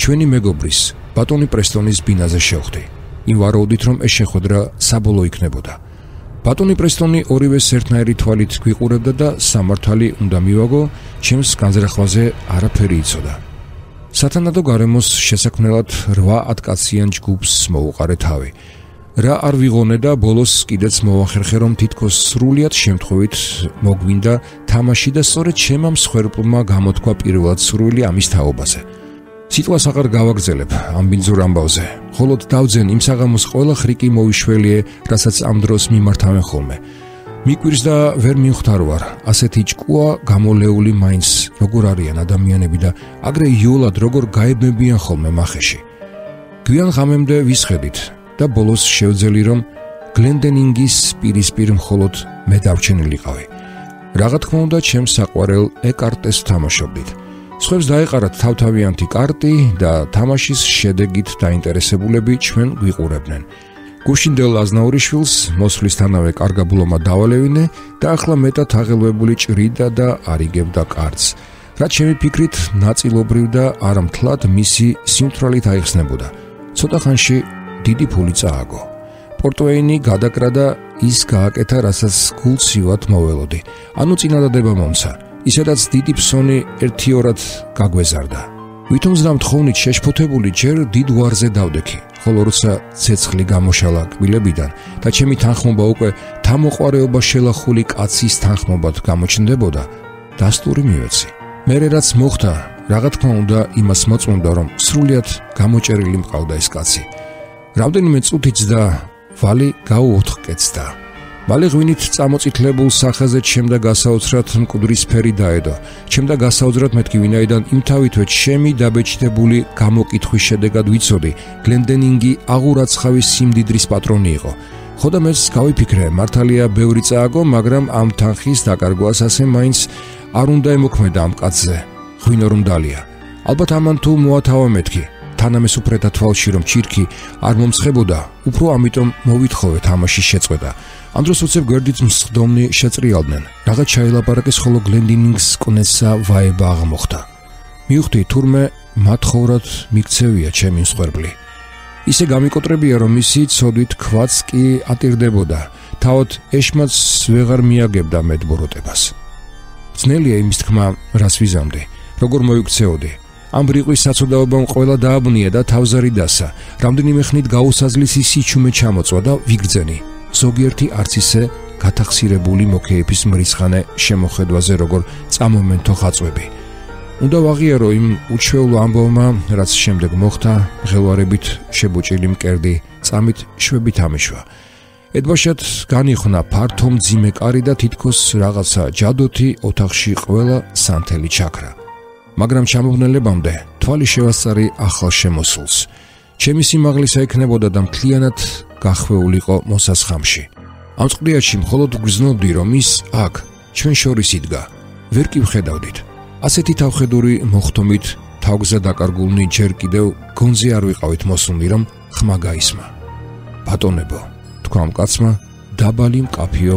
ჩვენი მეგობრის ბატონი პრესტონის ბინაზე შევხვდი იმ ვარაუდით რომ ეს შეხვედრა საბოლოო იქნებოდა. ბატონი პრესტონი ორივე ერთნაირი თვალით გვიყურებდა და სამართალი უნდა მივაგო, ჩემს განზრახვაზე არაფერი იცოდა. სათანადო გარემოს შესაქმნელად 8-10 კაციან ჯგუფს მოუყარე თავი. რა არ ვიღონე და ბოლოს კიდეც მოახერხე რომ თითქოს სრულიად შემთხვევით მოგვინდა თამაში და სწორედ ჩემამ სხერპლმა გამოთქვა პირველად სრული ამის თაობაზე. სიტყვას აღარ გავაგზელებ ამ ბინძურ ამბავზე. ხოლოდ დავძენ იმ საღამოს ყველა ხრიკი მოვიშველიე, რასაც ამ დროს მიმართავენ ხოლმე. მიკვირს და ვერ მივხვდარვარ, ასეთი ჭკუა გამოლეული მაინც როგორ არიან ადამიანები და აგრე იოლად როგორ გაებმებიან ხოლმე מחეში. გვიან ღამემდე ვისხედით და ბოლოს შევძელი რომ გლენდენინგის პირისპირ მხოლოდ მე დავჩენილიყავი. რაღა თქმა უნდა, ჩემს საყვარელ ეკარტეს თამაშობდით. სხვებს დაეყარათ თავთავიანთი კარტი და თამაშის შედეგით დაინტერესებულები ჩვენ გვიყურებდნენ. გუშინდელ აზნაურიშვილს მოსვლისთანავე კარგა ბლომა დავალევინე და ახლა მეტად აღელვებული ჭრიდა და არიგებდა კარტს. რაც ჩემი ფიქრით ნაწილობრივ და არამთლად მისი სიმთვრალით აიხსნებოდა. ცოტა ხანში დიდი ფული წააგო. პორტვეინი გადაკრა და ის გააკეთა, რასაც გულცივად მოველოდი. ანუ წინადადება მომცა. ისედაც დიდი ფსონი ერთიორად გაგვეზარდა. ვითომზრა მთხოვნით შეშფოთებული ჯერ დიდ ვარზე დავდექი, ხოლო როცა ცეცხლი გამოშალა კბილებიდან და ჩემი თანხმობა უკვე თამოყარეობა შელახული კაცის თანხმობად გამოჩნდებოდა, დასტური მივეცი. მე რაც მოხდა, რაღა თქმა უნდა, იმას მოწმუნდა, რომ სრულიად გამოჭერილი მყავდა ეს კაცი. რამდენიმე წუთიც და ვალი გაუოთხკეცდა. მალე ღვინით წამოწითლებულ სახაზე ჩემდა გასაოცრად მკვდრის ფერი დაედო. ჩემდა გასაოცრად მეთქი ვინაიდან იმთავითვე ჩემი დაბეჭდებული გამოკითხვის შედეგად ვიცოდი, გლენდენინგი აღურაცხავის სიმდიდრის პატრონი იყო. ხოდა მეც გავიფიქრე, მართალია ბევრი წააგო, მაგრამ ამ თანხის დაკარგვას ასე მაინც არ უნდა ემოქმედა ამ კაცზე. ღვინო რომ დალია. ალბათ ამან თუ მოათავა მეთქი. თანამეს უფრეთა თვალში რომ ჩირქი არ მომცხებოდა, უფრო ამიტომ მოვითხოვე თამაშის შეწყვეტა. ამ დროს უცებ გვერდით მსხდომნი შეწრიალდნენ. რაღაც ჩაილაპარაკეს ხოლო გლენდინინგს კონესა ვაება აღმოხდა. მივხვდი თურმე მათხოვრად მიქცევია ჩემი მსხვერპლი. ისე გამიკოტრებია რომ ისი ცოდვით ქვაც კი ატირდებოდა. თავად ეშმაც ვეღარ მიაგებდა მეტბოროტებას. ძნელია იმის თქმა, რას ვიზამდი. როგორ მოიქცეოდი? ამ ბრიყვის საწოდაობამ ყველა დააბნია და თავზარი დასა. რამდენიმე ხნით გაუსაზლისი სიჩუმე ჩამოწვა და ვიგრძენი. ზოგიერთი არც ისე გათახსირებული მოკეების მრისხანე შემოხედვაზე როგორ წამომენთო ხაწვები. უნდა ვაღიარო იმ უჩვეულო ამბავმა, რაც შემდეგ მოხდა, ღელვარებით შებოჭილი მკერდი, წამით შვებით ამიშვა. ედბაშად განიხნა ფართო მძიმე კარი და თითქოს რაღაცა ჯადოთი ოთახში ყველა სანთელი ჩაქრა. მაგრამ ჩამოვნელებამდე თვალი შევასწარი ახალ შემოსულს. ჩემი სიმაღლისა ექნებოდა და მთლიანად გახვეულიყო მოსასხამში. ამ წყდიაში მხოლოდ გრძნობდი რომ ის აქ ჩვენ შორის იდგა. ვერ კი ვხედავდით. ასეთი თავხედური მოხთომით თავგზა დაკარგულნი ჯერ კიდევ გონზე არ ვიყავით მოსულნი რომ ხმა გაისმა. ბატონებო თქვა მკაცმა დაბალი მკაფიო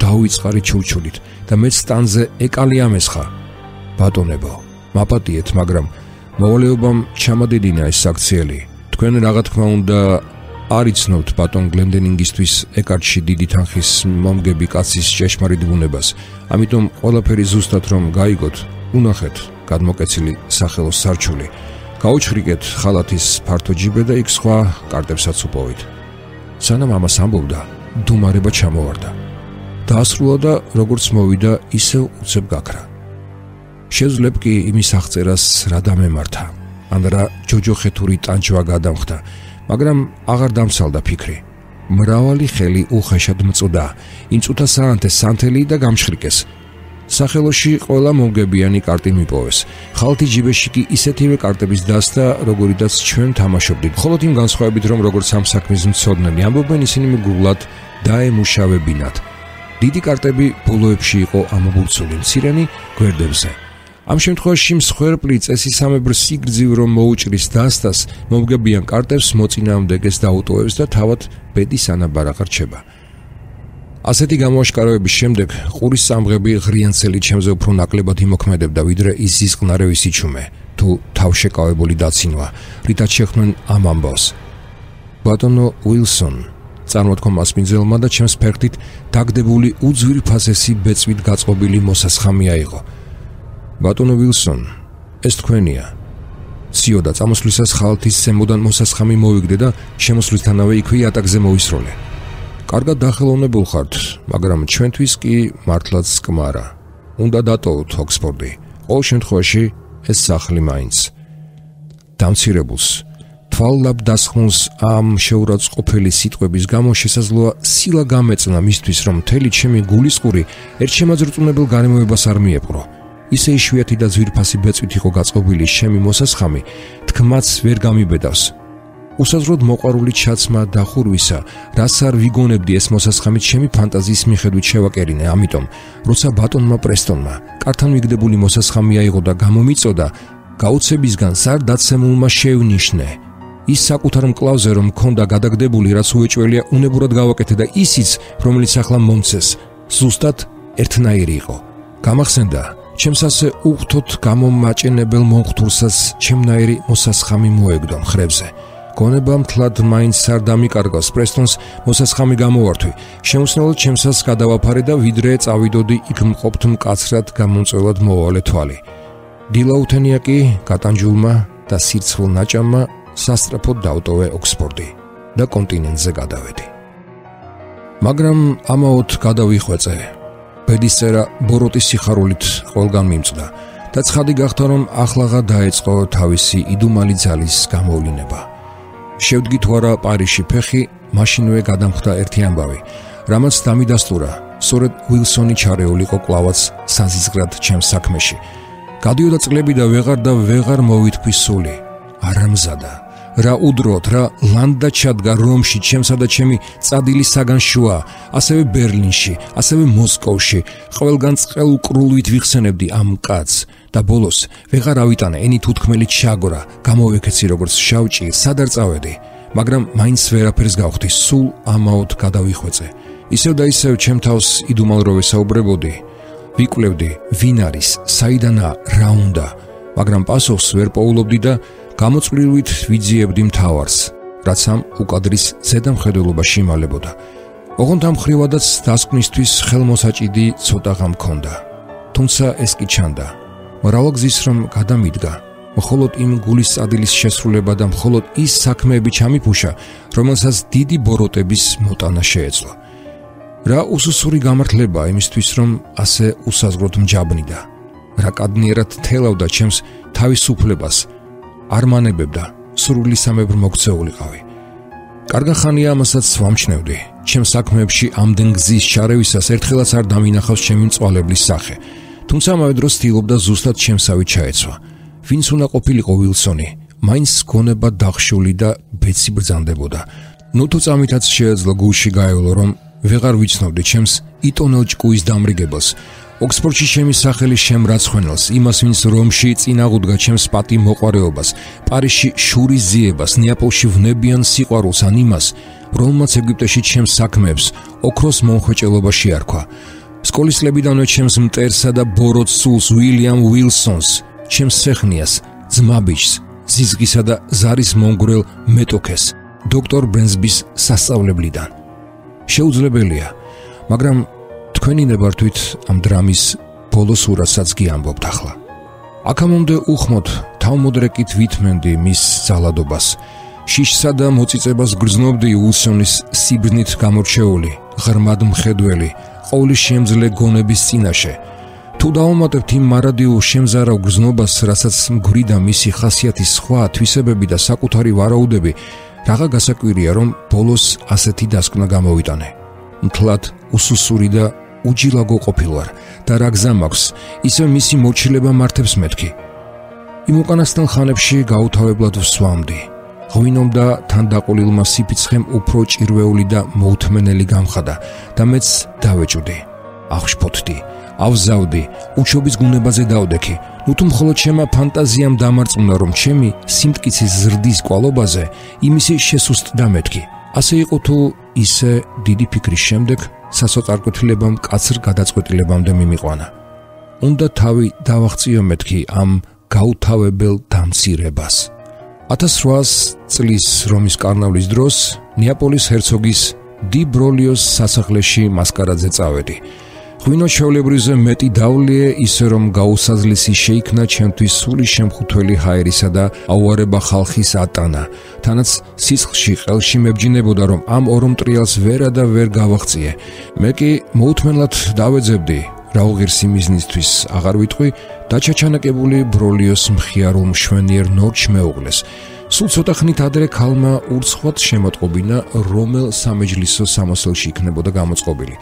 დაუიწყარი ჩურჩულით და მეც სტანზე ეკალი ამესხა. ბატონებო მაპატიეთ მაგრამ მოვალეობამ ჩამადიდინა ეს საქციელი თქვენ რაღა თქმა უნდა არიცნობთ ბატონ გლენდენინგისთვის ეკარტში დიდი თანხის მომგები კაცის ჭეშმარიტ ბუნებას. ამიტომ ყველაფერი ზუსტად რომ გაიგოთ უნახეთ გადმოკეცილი სახელოს სარჩული. გაუჩრიგეთ ხალათის ფართო ჯიბე და იქ სხვა კარტებსაც უპოვით. სანამ ამას ამბობდა დუმარება ჩამოვარდა. დაასრულა და როგორც მოვიდა ისევ უცებ გაქრა. შეძლებ კი იმის აღწერას რა დამემართა ან რა ჯოჯოხეთური ტანჯვა გადამხდა მაგრამ აღარ დამცალდა ფიქრი. მრავალი ხელი უხეშად მწუდა ინწუთა საანთე სანთელი და გამშრიკეს. სახელოში ყველა მომგებიანი კარტი მიპოვეს. ხალთი ჯიბეში კი ისეთივე კარტების დასდა როგორიც ჩვენ თამაშობდით. მხოლოდ იმ განსხვავებით რომ როგორც ამ საქმის მცოდნები ამბობენ ისინი მიგულად დაემუშავებინათ. დიდი კარტები ბოლოებში იყო ამობურცული მცირენი გვერდებზე ამ შემთხვევაში მსხვერპლი წესისამებრ სიგრძივ რომ მოუჭრის დასდას მომგებიან კარტებს მოწინააღმდეგეს დაუტოვებს და თავად ბედის ანაბარაღარ რჩება. ასეთი გამოაშკარავების შემდეგ ყურის სამღები ღრიანცელი ჩემზე უფრო ნაკლებად იმოქმედებდა ვიდრე ის ზისყნარევი სიჩუმე თუ თავშეკავებული დაცინვა, რითაც შეხვდნენ ამ ამბავს. ბატონო უილსონ წარმოთქმას მინძელმა და ჩემს ფერხით დაგდებული უძვირფასესი ბეწვით გაწყობილი მოსასხამი აიღო. ბატონო ვილსონ, ეს თქვენია. ციოდა წამოსვლისას ხალთის ზემოდან მოსასხამი მოვიგდე და შემოსვლისთანავე იქვე ატაკზე მოვისროლე. კარგად დახელოვნებულ ხართ, მაგრამ ჩვენთვის კი მართლაც კმარა. უნდა დატოვოთ ოქსფორდი. ყოველ შემთხვევაში ეს სახლი მაინც დამცირებულს თვალლაბ დასხმოს ამ შეურაცხყოფელი სიტყვების გამო შესაძლოა სილა გამეწნა მისთვის რომ მთელი ჩემი გულისყური ერთ შემაძრწუნებელ განმეობას არ მიეპყრო. ისე იშვიათი და ძვირფასი ბეწვით იყო გაწყობილი შემი მოსასხამი, თქმაც ვერ გამიბედავს. უსაზროდ მოყარული ჩაცმა და ხურვისა, რაც არ ვიგონებდი ეს მოსასხამი ჩემი ფანტაზიის მიხედვით შევაკერინე, ამიტომ, როცა ბატონმა პრესტონმა კართან მიგდებული მოსასხამი აიღო და გამომიწოდა, გაუცებისგან სარ დაცემულმა შევნიშნე. ის საკუთარ მკლავზე რომ მქონდა გადაგდებული, რაც უეჭველია, უნებურად გავაკეთე და ისიც, რომელიც ახლა მომცეს, ზუსტად ერთნაირი იყო. გამახსენდა, ჩემს ასე უხთოთ გამომაჭენებელ მონხთურსაც ჩემნაირი მოსასხამი მოეგდო ხრებზე. გონება მთლად მაინც არ დამიკარგავს პრესტონს მოსასხამი გამოვართვი. შემოსნელად ჩემსას გადავაფარე და ვიდრე წავიდოდი იქ მყოფთ მკაცრად გამომწველად მოვალე თვალი. დილაუთენია კი გატანჯულმა და სირცხულ ნაჭამმა სასტრაფოდ დაუტოვე ოქსფორდი და კონტინენტზე გადავედი. მაგრამ ამაოდ გადავიხვეწე ბედისწერა ბოროტის სიხარულით ყველგან მიმწდა და ცხადი გახდა რომ ახლაღა დაეწყო თავისი იდუმალი ძალის გამოვლინება. შევდგი თუ არა პარიში ფეხი, მაშინვე გადამხდა ერთი ამბავი, რამაც დამიდასტურა, სწორედ უილსონი ჩარეულიყო კლავაც საზიზღრად ჩემს საქმეში. გადიოდა წლები და ვეღარ და ვეღარ მოვითქვი სული. არამზადა რა უდროთ რა ლანდა ჩადგა რომში ჩემსა და ჩემი წადილის საგანშოა ასევე ბერლინში ასევე მოსკოვში. ყველგან წყელ უკრულვით ვიხსენებდი ამ კაცს და ბოლოს ვეღარ ავიტანე ენი თუთქმელი ჩაგორა გამოვეკეცი როგორც შავჭი სადარ წავედი მაგრამ მაინც ვერაფერს გავხდი სულ ამაოდ გადავიხვეწე. ისევ და ისევ ჩემ თავს იდუმალროვე საუბრებოდი. ვიკვლევდი ვინ არის საიდანა რა უნდა. მაგრამ პასუხს ვერ პოულობდი და გამოწვლილვით ვიძიებდი მთავარს, რაც ამ უკადრის ზედამხედველობაში იმალებოდა. ოღონდ ამ ხრივადაც დასკვნისთვის ხელმოსაჭიდი ცოტა ღამ მქონდა. თუმცა ეს კი ჩანდა. მრავალგზის რომ გადამიდგა, მხოლოდ იმ გულის წადილის შესრულება და მხოლოდ ის საქმეები ჩამიფუშა, რომელსაც დიდი ბოროტების მოტანა შეეძლო. რა უსუსური გამართლება იმისთვის რომ ასე უსაზღროდ მჯაბნიდა. რა კადნიერად თელავდა ჩემს თავისუფლებას არ მანებებდა სრული სამებრ მოგცეულიყავი. კარგა ხანია ამასაც ვამჩნევდი. ჩემ საქმეებში ამდენ გზის ჩარევისას ერთხელაც არ დამინახავს ჩემი მწვალებლის სახე. თუმცა ამავე დროს თილობდა ზუსტად ჩემსავით ჩაეცვა. ვინც უნდა ყოფილიყო ვილსონი, მაინც გონება დახშული და ბეცი ბრძანდებოდა. ნუ თუ წამითაც შეეძლო გულში გაევლო რომ ვეღარ ვიცნობდი ჩემს იტონელ ჭკუის დამრიგებას. ოქსფორდში ჩემი სახელი შემრაცხვენელს, იმას ვინც რომში წინაღუდგა ჩემს პატი მოყარეობას, პარიზში შურის ზიებას, ნეაპოლში ვნებიან სიყვარულს ან იმას, რომელმაც ეგვიპტეში ჩემს საქმეებს ოქროს მონხვეჭელობაში არქვა. სკოლის წლებიდანვე ჩემს მტერსა და ბოროტ სულს უილიამ უილსონს, ჩემს სეხნიას, ძმაბიჭს, ზიზღისა და ზარის მონგრელ მეტოქეს, დოქტორ ბრენსბის სასწავლებლიდან. შეუძლებელია, მაგრამ თქვენი ნებართვით ამ დრამის ბოლოს ურასაც კი ამბობთ ახლა. აქამდე უხმოთ თავმოდრეკით ვითმენდი მის ზალადობას. შიშსა და მოწიწებას გრძნობდი ულსონის სიბნით გამორჩეული, ღრმად მხედველი, ყოვლის შემძლე გონების წინაშე. თუ დაუმატებთ იმ მარადიულ შემზარავ გრძნობას, რასაც მგვრიდა მისი ხასიათის სხვა თვისებები და საკუთარი ვარაუდები, რაღა გასაკვირია, რომ ბოლოს ასეთი დასკვნა გამოვიტანე. მთლად უსუსური და უჯილაგო ყოფილვარ და რა გზა მაქვს, ისე მისი მოჩილება მართებს მეთქი. იმ უკანასკნელ ხანებში გაუთავებლად ვსვამდი. ღვინომ და თან დაყოლილმა სიფიცხემ უფრო ჭირვეული და მოუთმენელი გამხადა და მეც დავეჭვდი. აღშფოთდი, ავზავდი, უჩობის გუნებაზე დავდექი. ნუ თუ მხოლოდ შემა ფანტაზიამ დამარწმუნა რომ ჩემი სიმტკიცის ზრდის კვალობაზე იმისი შესუსტდა მეთქი. ასე იყო თუ ისე დიდი ფიქრის შემდეგ სასოწარკვეთილებამ კაცრ გადაწყვეტილებამდე მიმიყვანა. უნდა თავი დავახციო მეთქი ამ გაუთავებელ დამცირებას. 1800 წლის რომის კარნავალის დროს ნეაპოლის ჰერცოგის დი ბროლიოს სასახლეში მასკარაძე წავედი. ღვინო შეულებრივზე მეტი დავლიე ისე რომ გაუსაზლისი შეიქმნა ჩემთვის სული შემხუთველი ჰაერისა და აუარება ხალხის ატანა. თანაც სისხლში ყელში მებჯინებოდა რომ ამ ორომტრიალს ვერა და ვერ გავაღწიე. მე კი მოუთმენლად დავეძებდი რა უღირსი მიზნისთვის აღარ ვიტყვი დაჩაჩანაკებული ბროლიოს მხიარულ მშვენიერ ნორჩ მეუღლეს. სულ ცოტა ხნით ადრე ქალმა ურცხვად შემოტყობინა რომელ სამეჯლისო სამოსელში იქნებოდა გამოწყობილი.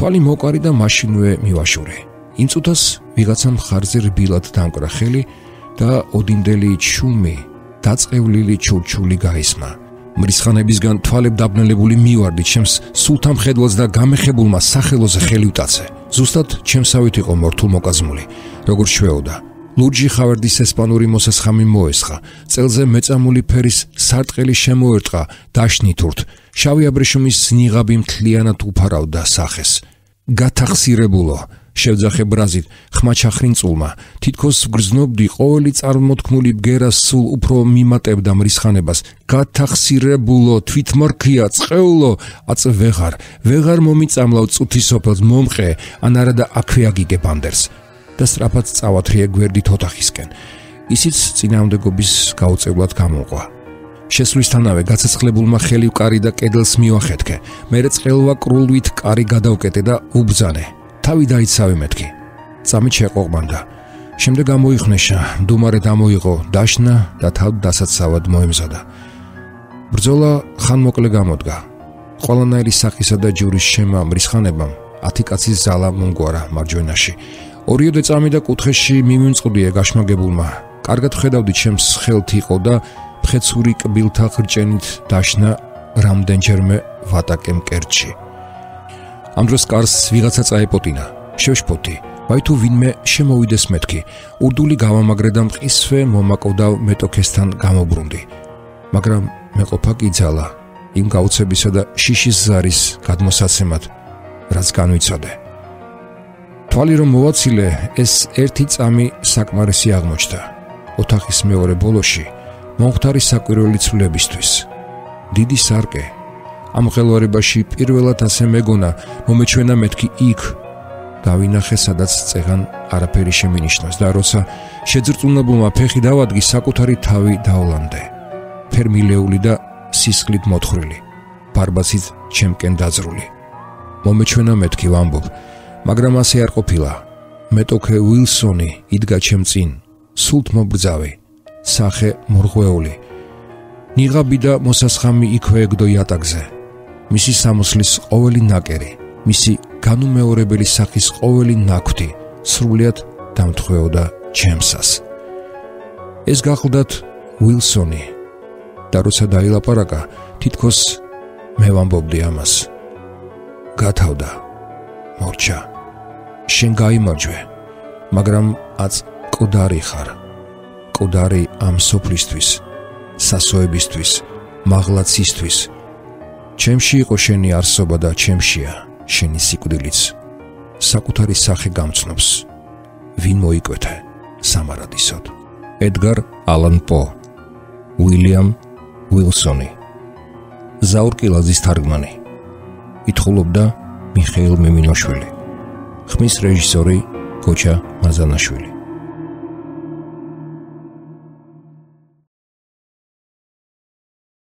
თვალი მოყარი და მაშინვე მივაშურე. იმ წუთას ვიღაცამ ხარზე რბილად დამკრა ხელი და ოდინდელი ჩუმი დაწევლილი ჩურჩული გაისმა. მრისხანებისგან თვალებ დაბნელებული მივარდი ჩემს სულთან ხედველს და გამეხებულმა სახელოზე ხელი ვტაცე. ზუსტად ჩემსავით იყო მორთულ მოკაზმული, როგორ შვეოდა. ლურჯი ხავერდის ესპანური მოსესხამი მოესხა. წელზე მეწამული ფერის სარტყელი შემოერტყა დაშნითურთ. შავი აბრეშუმის ნიღაბი მთლიანად უფარავდა სახეს. გათახსირებულო. შევძახე ბრაზით ხმაჩახრინწულმა. თითქოს გრძნობდი ყოველი წარმოთქმული ბგერას სულ უფრო მიმატებდა მრისხანებას. გათახსირებულო თვითმარქია წეულო. აწ ვეღარ ვეღარ მომიწამლავ წუთის სოფელს მომყე ან არა და აქვე აგიგე ბანდერს. და სწრაფად წავათრიე გვერდით ოთახისკენ. ისიც წინამდებობის გაუწევლად გამოყვა შესვლისთანავე გაცეცხლებულმა ხელი ვკარი და კედელს მიუახეთქე. მერე წყელვა კრულვით კარი გადავკეტე და უბძანე. თავი დაიცავე მეთქი. წამით შეყოყმანდა. შემდეგ ამოიხნეშა, მდუმარე დამოიღო, დაშნა და თავ დასაცავად მოემზადა. ბრძოლა ხანმოკლე გამოდგა. ყველანაირი სახისა და ჯურის შემამრის ხანებამ 10 კაცის ზალა მომგვარა მარჯვენაში. ორიოდე წამი და კუთხეში მიმიმწყდია გაშმაგებულმა. კარგად ხედავდით შემს ხელთ იყო და ფხეცური კბილთა ხრჭენით დაშნა რამდენჯერმე ვატაკემ კერჩი. ამ დროს კარს ვიღაცა წაეპოტინა. შევშფოთი. ვაი თუ ვინმე შემოვიდეს მეთქი. ურდული გავამაგრე და მყისვე მომაკოვდა მეტოქესთან გამობრუნდი. მაგრამ მე ყოფა კიძალა იმ გაუცებისა და შიშის ზარის გადმოსაცემად, რაც განვიცადე. თვალი რომ მოვაცილე, ეს ერთი წამი საკმარისი აღმოჩნდა. ოთახის მეორე ბოლოში მომხდარი საკვირველი ცვლილებისთვის. დიდი სარკე. ამ ხელვარებაში პირველად ასე მეგონა, მომეჩვენა მეთქი იქ. დავინახე, სადაც წეგან არაფერი შემინიშნოს და როცა შეძრწუნებულმა ფეხი დავადგი, საკუთარი თავი დაოლანდე. ფერმილეული და სისხლით მოთხრილი. ბარბაცით ჩემკენ დაძრული. მომეჩვენა მეთქი ვამბობ, მაგრამ ასე არ ყოფილა. მეტოქე უილსონი იდგა ჩემ წინ, სულთ მობრძავი. სახე მორღვეული. ნიღაბი და მოსასხამი იქვე ეგდო იატაკზე. მისი სამოსლის ყოველი ნაკერი, მისი განუმეორებელი სახის ყოველი ნაკვთი სრულიად დამთხვეოდა ჩემსას. ეს გახლდათ უილსონი. და როცა დაილაპარაკა, თითქოს მე ვამბობდი ამას. გათავდა მორჩა შენ გაიმარჯვე მაგრამ აც კუდარი ხარ კუდარი ამ სოფლისთვის სასოებისთვის მაღლაცისთვის. ჩემში იყო შენი არსობა და ჩემშია შენი სიკვდილიც. საკუთარი სახე გამცნობს. ვინ მოიკვეთე სამარადისოდ? ედგარ ალან პო უილიამ უილსონი ზაურკილაძის თარგმანი. ითხოვდა მიხეილ მემინოშვილი ხმის რეჟისორი გოჩა მაზანაშვილი